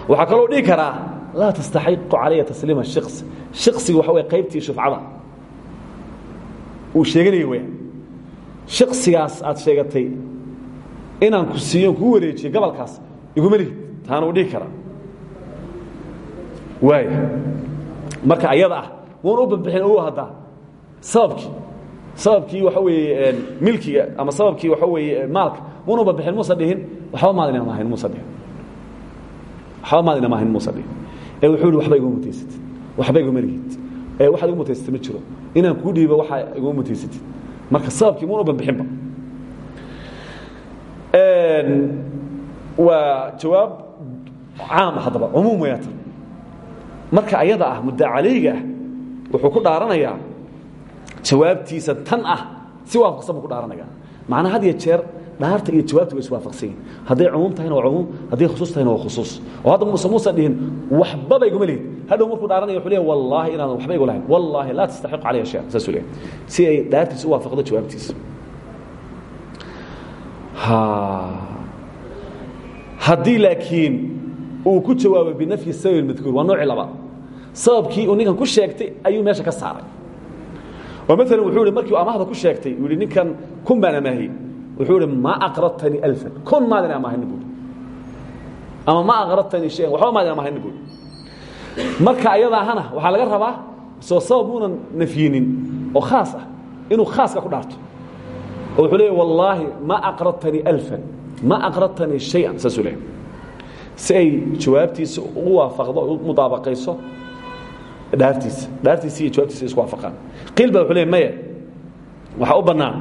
Waxaa kaloo dhihi karaa laa tastaxiqu calaya tasliima shiksi shiksiga waxa wey qaybtii shufcada uu sheeganaya weyaan shiksigaas aad sheegatay inaan ku siiyo kuu wareejiyo gabalkaas iguma lihid. Taana uu dhihi karaa waay marka ayada ah wuuna u banbixin ogu haddaa. Sababkii sababkii waxa weeye milkiga ama sababkii waxa weeye maalka wuuna u banbixin muusa dhihin. Waxba maadina maahayn muusa dhihin. Waxba maadina maahayn muusa dhihin. Ee wuxuu ihi waxba iguma mutaysatid. Waxba iguma lihid ee waxaad igu mutaysatid ma jiro. Inaan kuu dhiibo waxaa iguma mutaysatid. Marka sababkii muuna u banbixinba waa jawaab caam haddaba cumuum weyaatan marka ayada ah mudda calayga ah wuxuu ku dhaaranayaa jawaabtiisa tan ah si waafaqsan buu ku dhaaranaya macnaa had iyo jeer dhaarta iyo jawaabta way iswaafaqsan yihiin hadday cumuum tahayna waa cumuum hadday khusuus tahayna waa khusuus. Oo hadda muuse muusa dhihin waxbaba iguma lihid hadhow markuu dhaaranaya wuxuu leeyahay wallaahi inaadan waxba igu lahayn. Wallaahi laa tastaxiqu calaya shay saasuu leeyahay. Si ay dhaartiisa u waafaqdo jawaabtiisa haddii laakiin uu ku jawaabo binafyi sabab madkuur waa noocii labaad sababkii uu ninkan ku sheegtay ayuu meesha ka saaray. Oo maalan wuxuu ihi markii u amaahda ku sheegtay uu yihi ninkan kun baan amaahiyey wuxuu ihi ma aqradtanii alfan. Kun maadin amaahini buui ama ma aqradtanii shayan. Waxba maadin amaahini buui marka ayadaahana waxaa laga rabaa soo sabab muunan nafyinin oo khaas ah inuu khaaska ku dhaarto. Oo wuxuu leeya wallaahi ma aqradtanii alfan. Ma aqradtanii shayan saasuu leeyahy si ay jawaabtiisa ugu waafaqdo mudaabaqayso dhaartiisa dhaartiisa iyo jawaabtiisa isku waafaqaan qiil baa wuxuu leey maya waxaa u bannaan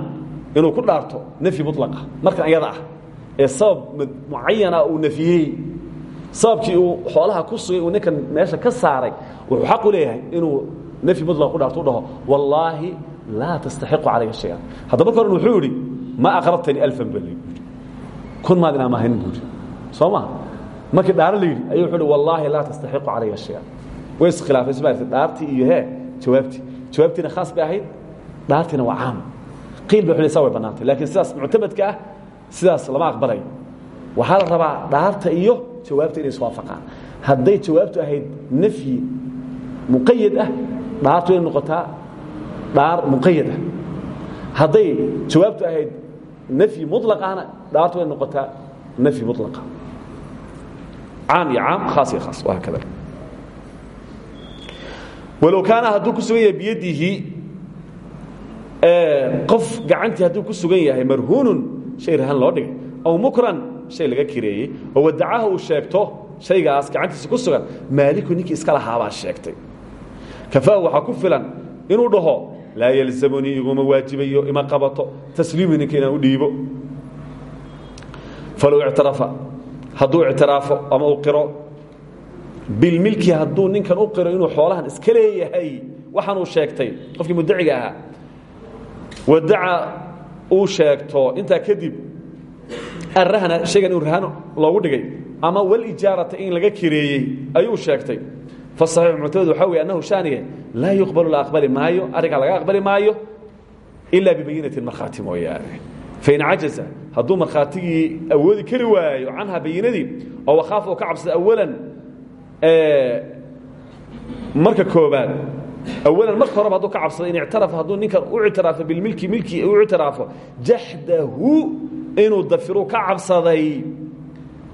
inuu ku dhaarto nafyi mutlaqa markan ayada ah ee sabab mucayana uu nafiyey sababkii uu xoolaha ku sugay uu ninkan meesha ka saaray wuxuu xaq u leeyahay inuu nafyi mutlaqa ku dhaarto u dhaho. Wallaahi laa tastaxiqu calaya shaya hadda marka horen wuxuu yidhi ma aqrabtanii alfan bal kun maad inaa maahanin buu yidhi. Soo ma? Markii dhaaro la yidhi ayuu wuxuu yidhi wallaahi laa tastaxiqu calaya shaya way iskhilaafay dhaartii iyo hee jawaabtii jawaabtiina khaas bay ahayd dhaartiina waa caam. Qiil ba sa way bannaantay laakiin sidaas muctamadka ah sidaas lama aqbalayo waxaa la rabaa dhaarta iyo jawaabta inay iswaafaqaan. Hadday jawaabtu ahayd nafyi muqayad ah dhaartu inay noqotaa dhaar muqayad ah. Hadday jawaabtu ahayd nafyi muطlaq ahna dhaartu inay noqotaa nafyi muطlaqa caam iyo caam khaas iyo khaas wahaakada walow kaana hadduu ku sugan yahay biyadihi qof gacantii hadduu ku sugan yahay marhuunun shay rahan loo dhigay. Aw mukran shay laga kireeyey. Oo wadacaha uu sheegto shaygaas gacantiisa ku sugan maaliku ninkii iska lahaabaa sheegtay. Kafaahu waxaa ku filan inuu dhaho laa yalzamunii iguma waajibayo ima qabato tasliimi ninka u dhiibo. Falow ictarafa hadduu ictiraafo ama uu qiro bilmilki hadduu ninkan u qiro inuu xoolahan iska leeyahay waxaanuu sheegtay qofkii muddaciga ahaa. Wadaca uu sheegto intaa kadib arahna shaygan inuu rahan loogu dhigay ama walijaarata in laga kireeyey ayuu sheegtay. Fasaxiix muctamad waxaa wey annahu shaaniye laa yuqbalu la aqbali maayo arrinkaa laga aqbali maayo ilaa bibayinatin markhaati mooyaane. Fain cajaza hadduu markhaatigii awoodi kari waayo canha bayinadii oo wakhaaf oo cabsada awalan marka koobaad awalan marka horeba hadduu ka cabsado in ictarafa hadduu ninkan u ictiraafo bilmilki milki u ictiraafo jaxdahu inuu dafiru ka cabsaday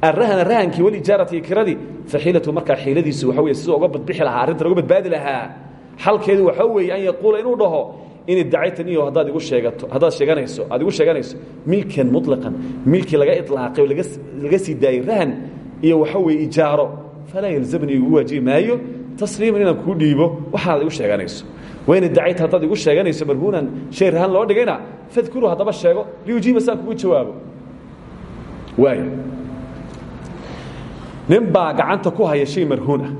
arahna rahankii walijaarati kiradii faxiilatu markaa xiiladiisu waxa wey siduu uga badbixi lahaa arrintan uga badbaadi lahaa. Xalkeedu waxaa weeye an yaquula inuu dhaho in idacaytan iyo haddaad igu sheegato haddaad sheeganayso aad igu sheeganayso milkan muطlaqan milki laga iطlaaqay oo laga sii daayey rahan iyo waxa weeye ijaaro falaa yalzamni igu waajibi maayo tasliiman inaan kuu dhiibo waxaad igu sheeganayso. Wain idacayta haddaad igu sheeganayso marhuunan shay rahan loo dhigayna fadkuru haddaba sheego liyujiiba saan kugu jawaabo. Waay nin baa gacanta ku haya shay marhuun ah.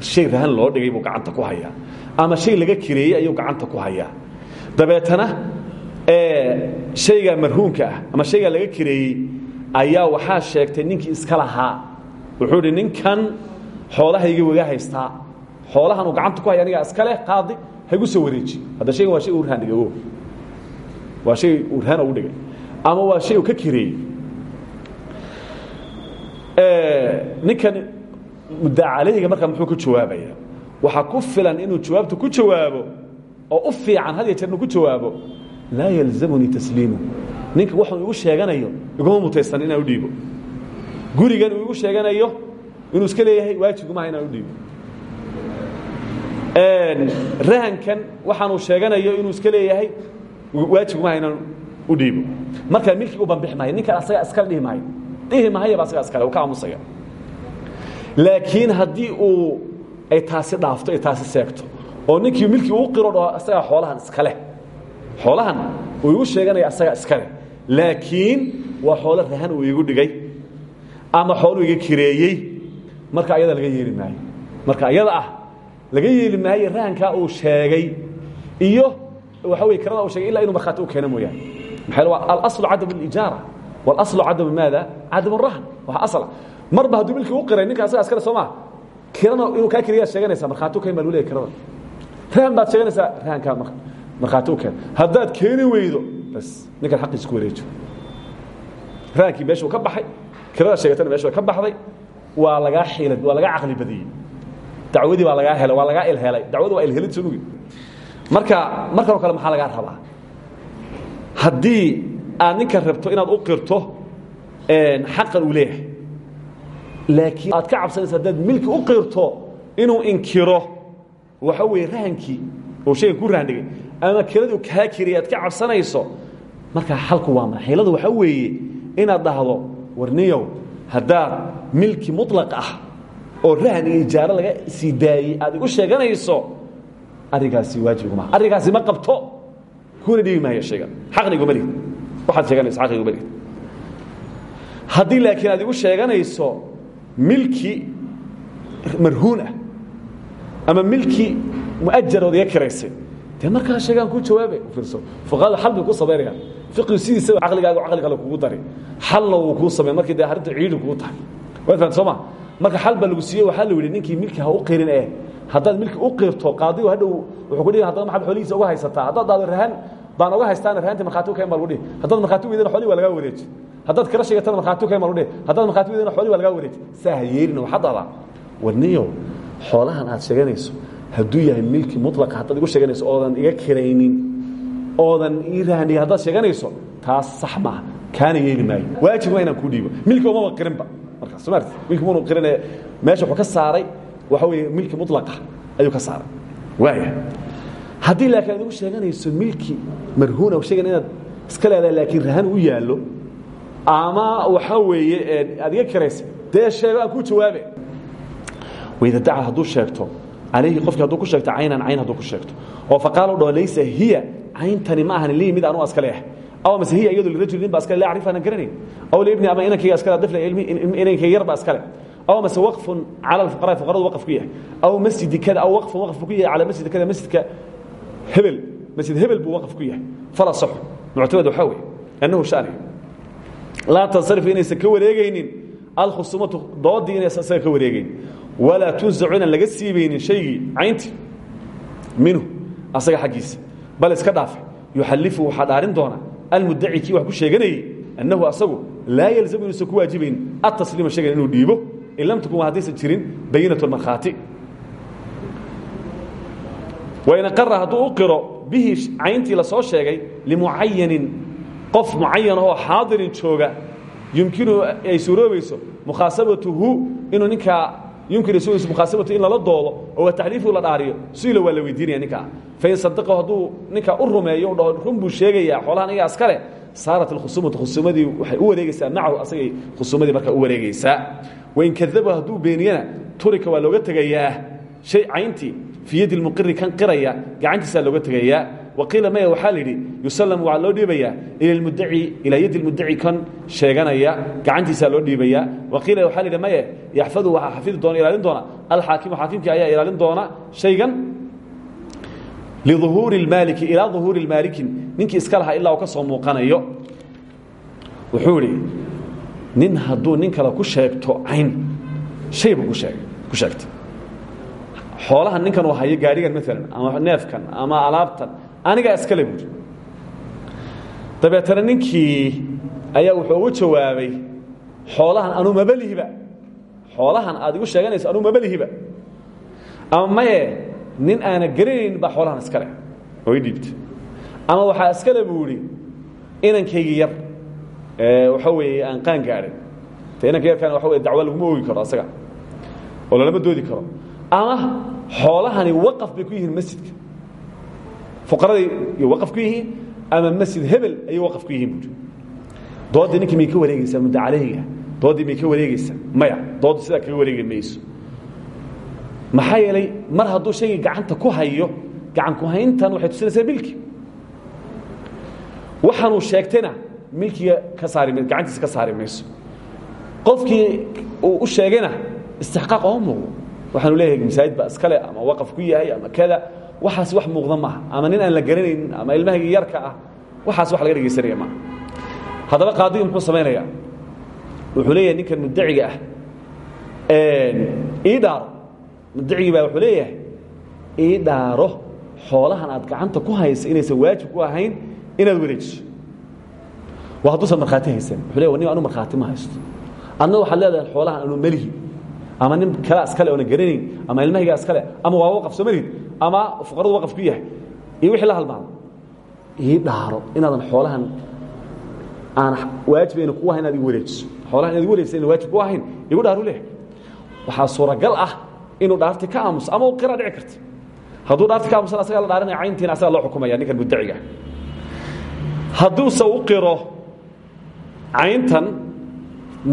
Shay rahan loo dhigay buu gacanta ku hayaa. Ama shay laga kireeyey ayuu gacanta ku hayaa. Dabeetana shaygaa marhuunka ah ama shaygaa laga kireeyey ayaa waxaa sheegtay ninkii iska lahaa wuxuu hi ninkan xoolahayga waga haystaa. Xoolahan uu gacanta ku haya anigaa iska leh qaadi haygu soo wareeji. Hadda shaygan waa shay uu rahan dhigay o waa shay uu rahan ugu dhigay. Ama waa shay uu ka kireeyey. Ninkan mudacaleyga markaa muxuu ku jawaabaya waxaa ku filan inuu jawaabta ku jawaabo oo u fiican had ya jeer inuu ku jawaabo laa yalzamunii tasliimu. Ninka waxuu igu sheeganayo iguma mutaysan inaan u dhiibo gurigan uu igu sheeganayo inuu iska leeyahay waajibkumaha inaan u dhiibo. Rahankan waxaanuu sheeganayo inuu iska leeyahay waajibkumaha inaan u dhiibo. Markaa milkii u banbixi maayo ninkan asaga iskale dhihi maayo. Dhihi mahayaba iskale ka aamusaya laakiin haddii uu ay taasi dhaafto ay taasi seegto oo ninkii milkii uu qiro dhaho asagaa xoolahan iska leh. Xoolahan uu igu sheeganaya asagaa iska leh. Laakiin waa xoolo rahan uu igu dhigay ama xooluu iga kireeyey marka ayada laga yeeli maayo. Marka ayada ah laga yeeli maayo rahankaa uu sheegay iyo waxa wey kirada uu sheegay illa inuu markhaati u keeno mooyaane. Maxaa alaslu cadam alijaara walaslu cadamu maada? Cadam rahan waa asla marba hadduu milkii u qiray ninka asagaa iskale soo maa kirana inuu kaa kiriyaa sheeganaysaa markhaati u keen baa lagu leeyahy kirada. Rahan baad sheeganaysaa rahankaa markhaati u keen. Haddaad keeni weydo bas ninkan xaqiisa ku wareejo. Rahankii meeshuu ka baxay kirada sheegatana meeshu way ka baxday waa lagaa xiila waa lagaa caqli badiyey dacwadii baa lagaa helay waa lagaa ilhelay dacwadu waa ilhelid soo nugi marka markanoo kale maxaa lagaa rabaa? Haddii aad ninkan rabto inaad u qirto xaqan uu leeyahay laakiin aad ka cabsanaysa haddaad milki u qirto inuu inkiro waxa weeye rahankii oo shaygan ku rahan dhigay ama kiradu kaa kiriyay aad ka cabsanayso markaa xalku waa maa xiiladu waxaa weeye inaad dhahdo warniyow haddaad milki muطlaq ah oo rahan iyo ijaaro laga sii daayey aad igu sheeganayso arigaasi waajibiguma arigaasi ma qabto. Kuna dhigi maayo shaygan xaqna iguma lihid waxaad sheeganayso xaq iguma lihid haddii laakiin aad igu sheeganayso milki marhuun ah ama milki muajarood iga kiraysay dee markaa sheegaan ku jawaabe iirso fuqahada xal bay ku samaynayaan fiqigu sidiisaba caqligaaga caqli kale kugu dari xalna wuu kuu samayn markii dee arrinta ciidi kugu tahay. Waad fahamta soo ma? Marka xal baa lagu siiyey waxaa la yidhi ninkii milki ha u qirin eh haddaad milki u qirto qaadigu hadhow wuxuu ku dhihi haddana maxaad xoolihiisa uga haysataa haddaad dhahdo rahan baan uga haystaana rahantii markhaati u keen baa lagu dhihi. Haddaad markhaati weydana xoolihi waa lagaa wareeji haddaad kala sheegatana markhaati u keen baa lagu dhihi. Haddaad markhaati weydana xoolihi waa lagaa wareeji saa ha yeelina waxaad dhahdaa warniyow xoolahan aad sheeganayso hadduu yahay milki mulaqa haddaad igu sheeganayso oodan iga kiraynin oodan ii rahaniy haddaad sheeganayso taas sax maaha kaana yeeli maayo. Waajib waa inaan kuu dhiibo. Milki umaba qirinba markaas soo maarti milki munu qirinee meesha wuxuu ka saaray waxa weeye milki mulaqa ayuu ka saaray. Waaya haddii laakiin aad igu sheeganayso milki marhuuna sheegan inaad iska leedahay laakiin rahan u yaallo ama waxaa weeye aad iga kiraysa dee sheego aan kuu jawaabe. Waydadaca hadduu sheegto alayhi qofkii hadduu ku sheegto caynan cayn hadduu ku sheegto. Oo faqaala u dhaho laysa hiya. Cayntani ma ahan lii mid anugu aska leeyahay. Aw mase hiya iyadu lirajul nin ba askale la acrif aanan garanayn. Aw liibni ama inankayga askale ilmi inankayga yar ba askale aw mase waqfun cala alfuqara fuqaradu waqf ku yahay. Aw masjidi kada aw waqfun waqf ku yahay cala masjidi kada masjidka hebel. Masjid hebel buu waqf ku yahay. Fala saxu muctamad waxaa weeye. Annahu shani. Laa tansarif inaysan ka wareegaynin alkhusumatu doodii inaysan isaga ka wareegayn walaa tunsacu laga siibaynin shaygii cayntii minhu asaga xaggiisa. Bal iska dhaafe yuxallifu waxaa dhaarin doona almudaci wax ku sheeganayey annahu asagu laa yalzamu inuusan ku waajibayn atasliima shaygan inuu dhiibo in lam takun haddaysan jirin bayinatu markhaati wain aqara hadduu u qiro bihi cayntii la soo sheegay limucayanin qof mucayan oo xaadirin jooga yumkinu ay suuroobayso mukhaasabatuhu inuu ninkaa yumkin ay suurayso mukhaasabatu in lala doodo oo taxliifu la dhaariyo suila waa la weydiinaya ninkaa fain sadaqahu hadduu ninkaa u rumeeyo u dhaho run buu sheegayaa xoolahan iga askale saarat alkhusumatu khusumadii waxay u wareegaysaa macahu asagay khusumadii markaa u wareegaysaa. Wain kadaba hadduu beeniyana turika waa looga tegayaa shay cayntii fii yadi kan qiraya gacantiisaa looga tegayaa waqiila maya waxaa la yidhi yusallamu waxaa loo dhiibayaa ila lmuddaci ilaa yadi lmuddaci kan sheeganaya gacantiisaa loo dhiibayaa waqiila waxaa la yidhi maye yaxfadu waxaa xafidi doona ilaalin doona alxaakimu xaakimkii ayaa ilaalin doona shaygan liuhuuri اlmaaliki ilaa uhuuri maalikin ninkii iska lahaa ilaa uu ka soo muuqanayo. Wuxuu idhi nin hadduu nin kale ku sheegto cayn shay buu ku sheegtay. Xoolahan ninkan uu hayo gaadhigan maalan ama neefkan ama alaabtan anigaa iskale buuri dabeetana ninkii ayaa wuxuu ugu jawaabay xoolahan anuu mabalihiba xoolahan aad igu sheeganayso anuu mabalihiba ama maye nin aana garanayn baa xoolahan iskale oo i dhiibta ama waxaa iskale buu idhi inankaygii yar. Waxa weeye aan qaan gaadhin te inanka waxa wey dacwo laguma oogi karo asaga oo lalama doodi karo. Ama xoolahani waqaf bay ku yihiin masjidka fuqaraday waqaf ku yihiin ama masjid hebel ayay waqaf ku yihiin buuri dooddii ninkii may ka wareegeysaa muddo caleyhiga dooddii may ka wareegeysaa maya dooddu sidaa kaga wareegi mayso. Maxaa yeelay mar hadduu shaygii gacanta ku hayo gacan ku hayntan waxay tusinaysaa milki. Waxaanuu sheegtayna milkiga ka saari gacantiisa ka saari mayso. Qofkii uu u sheegayna istixqaaq oo muuqdo. Waxaanu leeyahay masaajid baa iskale ama waqaf ku yahay ama kada waxaas wax muuqda maaha. Ama nin aan la garanaynin ama ilmahayga yarka ah waxaas wax laga dhegaysanaya maaha. Haddaba qaadigu muxuu samaynayaa? Wuxuu leeyahay ninkan muddaciga ah. Ii dhaaro. Mudacigii baa wuxuu leeyahay ii dhaaro xoolahan aad gacanta ku haysa inaysan waajib ku ahayn inaad wareejiso. Waa hadduusan markhaati haysan. Wuxuu leeyahay nin anu markhaati ma haysto. Adna waxaad leedahay xoolahan anu melihi ama nin kalea iskale oona garanayn ama ilmahaygaa iskale ama waa waqaf soo malihid ama fuqaradu waqaf ku yahay iyo wixii la halmaado ii dhaaro inaadan xoolahan aan waajibayna ku ahayn inaad igu wareejiso. Xoolahan inaad igu wareejisa ina waajib ku ahayn igu dhaaru leeyahay waxaa suuragal ah inuu dhaarti ka aamuso ama u qira dhici karta hadduu dhaarti ka aamusan asagaa la dhaarinaya cayntiina asagaa loo xukumaya ninkan muddaciga. Hadduuse u qiro cayntan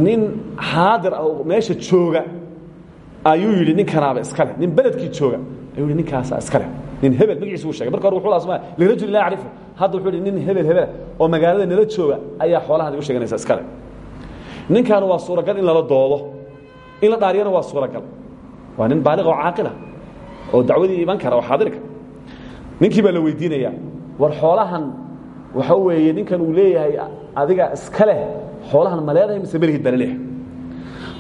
nin xaadir ah meesha jooga ayuu yidhi ninkanaaba iskale nin beledkii jooga. Ayuu yidhi ninkaasaa iskale nin hebel magaciisa uu shegay marka hore wuxuu laasmaa lirajuli laa yacrifu. Hadda wuxuu nin hebel hebela oo magaalada nala jooga ayaa xoolahan igu sheeganaysa iskale ninkaana waa suuragal in lala doodo in la dhaariyana waa suuragal. Waa nin baaliq oo caaqila oo dacwadii iman kara oo xaadirka ninkii baa la weydiinaya war xoolahan waxa weeye ninkan uu leeyahay adiga iska xoolahan ma mise melihid baa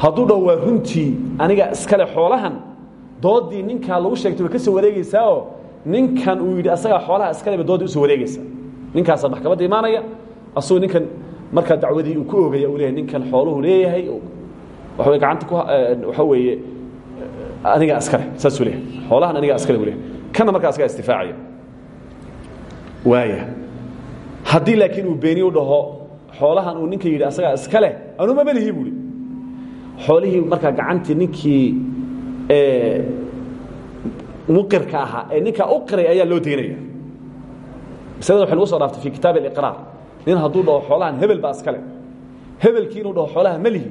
hadduu dhaho waa runtii aniga iska leh xoolahan doodii ninkaa lagu sheegtay ka soo wareegeysaao ninkan uu yidhi asagaa xoolaha iska leh ba doodii u soo wareegeysa ninkaasaa maxkamadda imaanaya asagoo ninkan markaa dacwadii uu ku ogaya uu leeyahay ninkan xooluhu leeyahay waxa wey gacanta ku waxa weeye anigaa iskale saasuu leeyahay. Xoolahan anigaa iskale buu leeyahay. Kana markaa asagaa istifaacaya waaya haddii laakiin uu beeni u dhaho xoolahan uu ninka yidhi asagaa iska leh anuma melihi xoolihii markaa gacantii ninkii muqirka ahaa ee ninkaa u qiray ayaa loo deynaya maslada waxay nagu soo dhaaftay fi kitaab aliqraar nin hadduu dhaho xoolahan hebel baa iska leh. Hebelkii inuu dhaho xoolaha melihi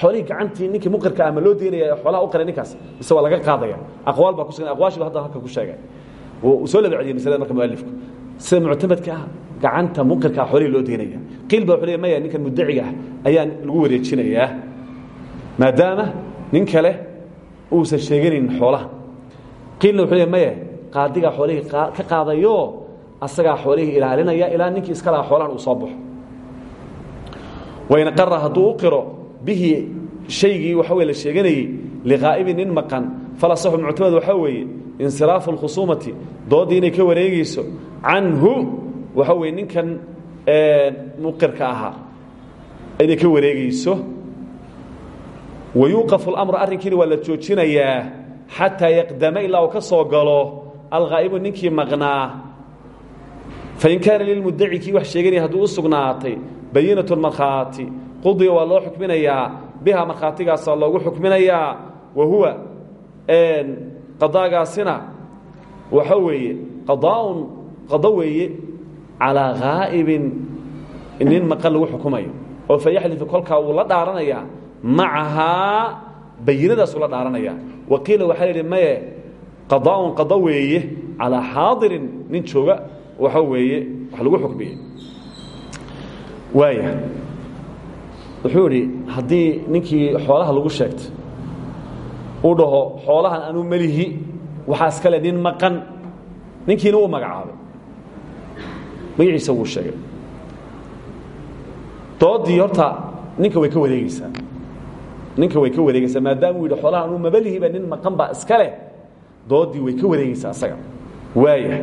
xoolihii gacantii ninkii muqirka ah ma loo deynaya ee xoolaha u qiray ninkaas. Mise waa laga qaadaya. Aqwaal baa ku sugan aqwaashii ba hadda halka ku sheegay. Wuu soo laba celiyay masalada marka mualifku sida muctamadka ah gacanta muqirka ah xoolihii loo deynaya qiil baa wuxuu leeyahay maya ninkan muddaciga ah ayaa lagu wareejinayaa maadaama nin kale uusan sheeganaynin xoolaha. Qiilna wuxuu leeyahay maya qaadigaa ka qaadayo asagaa xoolihii ilaalinaya ilaa ninkii iska lahaa xoolahan uu soo baxo. Wain qara hadduu bihi shaygii waxa wey la sheeganayey liqaa'ibin nin maqan falasaxu muctamad waxaa weeye insiraafu اlkhusuumati dooddii ka wareegeyso canhu waxa weye ninkan muqirka ahaa inay ka wareegeyso wayuuqafu اlamru arrinkiina waa la joojinayaa xataa yaqdama ilaa uu ka soo galo alghaa'ibu ninkii maqnaa fain kaana lilmudaci kii wax sheeganaya hadduu u sugnaatay bayinatu markhaati qudiya waa loo xukminayaa biha markhaatigaasaa loogu xukminayaa wa huwa qadaagaasina waxa weeye qadaaun qado weeye calaa ghaa'ibin nin maqan lagu la dhaaranayaa macahaa bayinadaasuu la dhaaranayaa waqiila waxaa la yidhi maye qadaaun qado weeye calaa xaadirin nin jooga waxa weeye wax lagu xukmiyey. Waaya wuxuu idhi haddii ninkii xoolaha lagu sheegtay uu dhaho xoolahan anuu melihi waxaa iskale nin maqan ninkiina uu magacaabay. Magaciisa wuu sheegay. Doodii horta ninka way ka wareegeysaa ninka way ka wareegeysaa maadaama uu yidhi xoolaha anuu mabalihiba nin maqan baa iska leh. Doodii way ka wareegeysaa asaga. Waaya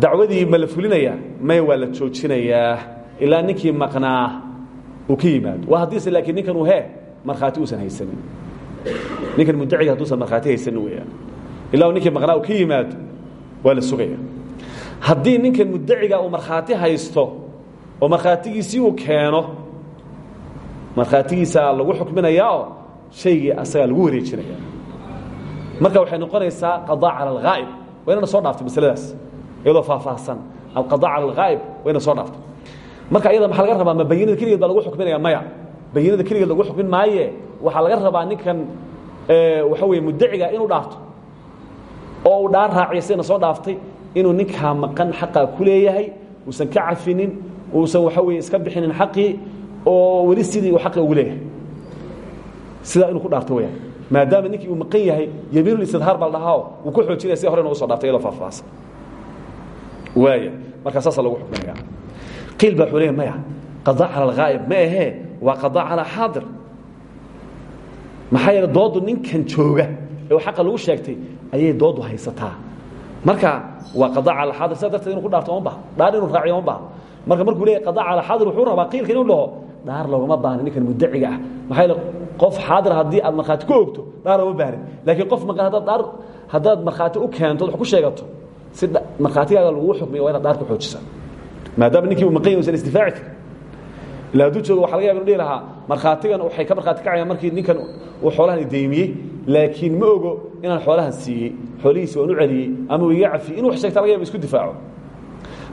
dacwadii ma la fulinayaa maya waa la joojinayaa. Ilaa ninkii maqnaa uu ka yimaado. Waa haddiise laakiin ninkan uu hee markhaati uusan haysanin. Ninkan muddaciga hadduusan markhaati haysanin weeyaan. Ilaa uu ninkii maqnaa uu ka yimaado waa la sugaya. Haddii ninkan muddaciga uu markhaati haysto oo markhaatigiisii uu keeno markhaatigiisaa lagu xukminayaa oo shaygii asagaa lagu wareejinaya marka waxay noqonaysaa qadaa cala alghaa'ib waa inana soo dhaaftay masaladaas iyadoo faahfaahsan. Alqada cala alghaa'ib waa ina soo dhaaftay marka iyada maxaa laga rabaa ma bayinada keligeed baa lagu xukminaya maya? Bayinada keligeed lagu xukmin maaye? Waxaa laga rabaa ninkan waxa weeye muddaciga inuu dhaafto? Oo uu dhaar raaciyo sidayna soo dhaaftay inuu ninkaa maqan xaqaa ku leeyahay uusan ka cafinin uusan waxa weye iska bixinin xaqii oo weli sidii uu xaqi ugu leeyahay. Sidaa inuu ku dhaarto weyaan maadaama ninkii uu maqan yahay yamiinulistidhaar baa la dhahao wuu ku xoojinaya sida hore noogu so dhaftay iyadoo faahfaahsan waaya markaa saasaa lagu xukminaya qiil baa wuxuu leeya maya qadaa cala alghaa'ib. Ma ahee waa qadaa calaa xaadir. Maxaa yeele dooddu ninkan jooga ee uu xaqa lagu sheegtay ayay dooddu haysataa. Marka waa qadaa cala xaadir. Sidaa darteed inu ku dhaarto oma baha. Dhaar inuu raaciyo oma baha. Marka markuu leeyahy qadaa cala xaadir wuxuu rabaa qiilka inuu dhaho dhaar loogama baahna ninkan muddaciga ah. Maxaa qof xaadir haddii aad markhaati ku ogto dhaar looma baahnin laakiin qof maqan haddaad dhaar haddaad markhaati u keento wax ku sheegato si markhaatigaaga lagugu xukmiyo waa inaad dhaar ku xoojisaa maadaama ninkii uu maqan yahy usan isdifaaci karin ila hadduu joogo waxa laga yaba inu dhihi lahaa markhaatigan waxay ka markhaati kacayaan markii ninkan uu xoolahan deymiyey laakiin ma ogo inaan xoolahan siiyey xoolihiisi waan u celiyey ama uu iga cafiyey. Inu wax sheegta laga yaba isku difaaco.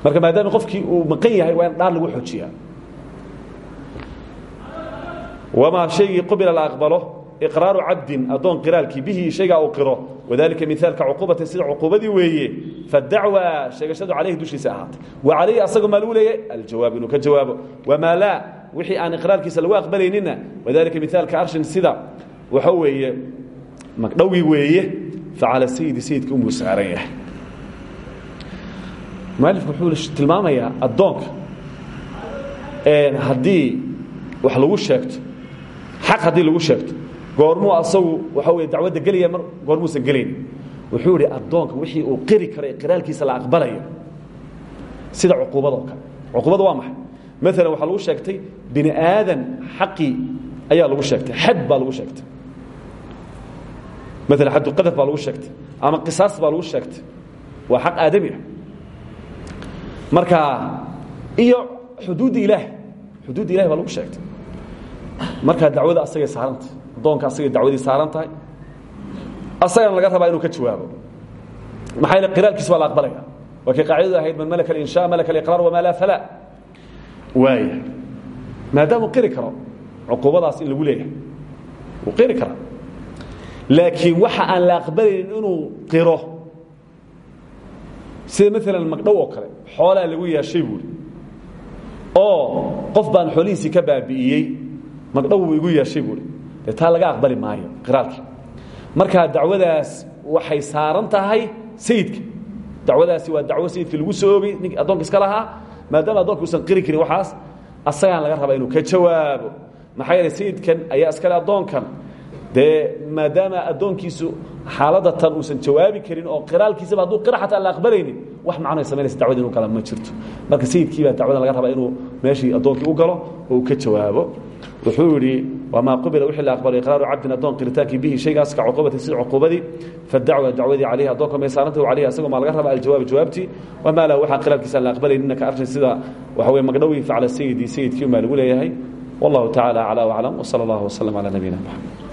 Marka maadaama qofkii uu maqan yahay waa in dhaar lagu xoojiyaa wamaa shaygii qubila la aqbalo iqraaru cabdin addoon qiraalkii bihi shaygaa uu qiro wadalika miaalka cuquubati sida cuquubadii weeye fadacwa sheegashadu calayhi dushiisa ahaatay wa calayhi asago maa lagu leeyahy aljawaab inuu ka jawaabo wamaa laa wixii aan iqraarkiisa lagu aqbalaynina wadalika miaalka arshin sida waxa weeye magdhowgii weeye facala sayidi sayidka umuu saaran yahay mualifku wuxuu tilmaamayaa addoonka haddii wax lagu sheegto xaq haddii lagu sheegto. Goormuu asagu waxa wey dacwadda gelaya mar goormuusan gelayn wuxuu idhi addoonka wixii uu qiri karo ee qiraalkiisa la aqbalayo. Sida cuquubada oo kale. Cuquubada waa maxay? Maalan waxaa lagu sheegtay bini aadan xaqii ayaa lagu sheegtay xad baa lagu sheegtay. Maalan xadduqadaf baa lagu sheegtay ama qisaas baa lagu sheegtay. Waa xaq aadami ah. Marka iyo xuduudda ilaah. Xuduudda ilahi baa lagu sheegtay markaa dacwada asagay saarantah addoonka asagay dacwadii saaran tahay asagana laga rabaa inuu ka jawaabo. Maxaa yeele qiraalkiisa baa la aqbalaya waa kay qaacidadu ahayd man malaka alinshaa malaka aliqraar wamaa laa falaa waaya maadaamuu qiri karo cuquubadaas in lagu leeyahay wuu qiri karaa laakiin waxa aan la aqbalaynin inuu qiro sida maalan magdhow oo kale xoolaa lagu yeeshay buuri oo qof baan xoolihiisii ka baabi'iyey magdhow buu igu yeeshay buuri dee taa laga aqbali maayo qiraalkii. Markaa dacwadaas waxay saaran tahay sayidka. Dacwadaasi waa dacwo sayidkii lagu soo ogay nink addoonka iska lahaa maadaama addoonka usan qiri karin waxaas asagaan laga rabaa inuu ka jawaabo. Maxaa yeele sayidkan ayaa iskale addoonkan. Dee maadaama addoonkiisu xaaladda tan uusan jawaabi karin oo qiraalkiisaba hadduu qira xataa la aqbalaynin wax macnoy samaynaysa dacwada inu kala ma jirto. Marka sayidkii baa dacwadan laga rabaa inuu meeshii addoonkii u galo oo uu ka jawaabo wuxuu yidhi wamaa qubila wixii la aqbalo iqraaru cabdin addoon qiritaankii bihi shaygaas ka cuquubati sida cuquubadii fadacwa dacwadii calayhi addoonka may saaranta calayhi asagoo maa laga rabaa aljawaab jawaabtii wamaa lahu waxaa qiraalkiisa aan la aqbalaynina ka arshin sida waxa weye magdhowii facla sayidi sayidkii umaa lagu leeyahay. Wallahu tacaala aclaa waclam wsala allahu wasalam calaa nabiyina maxamed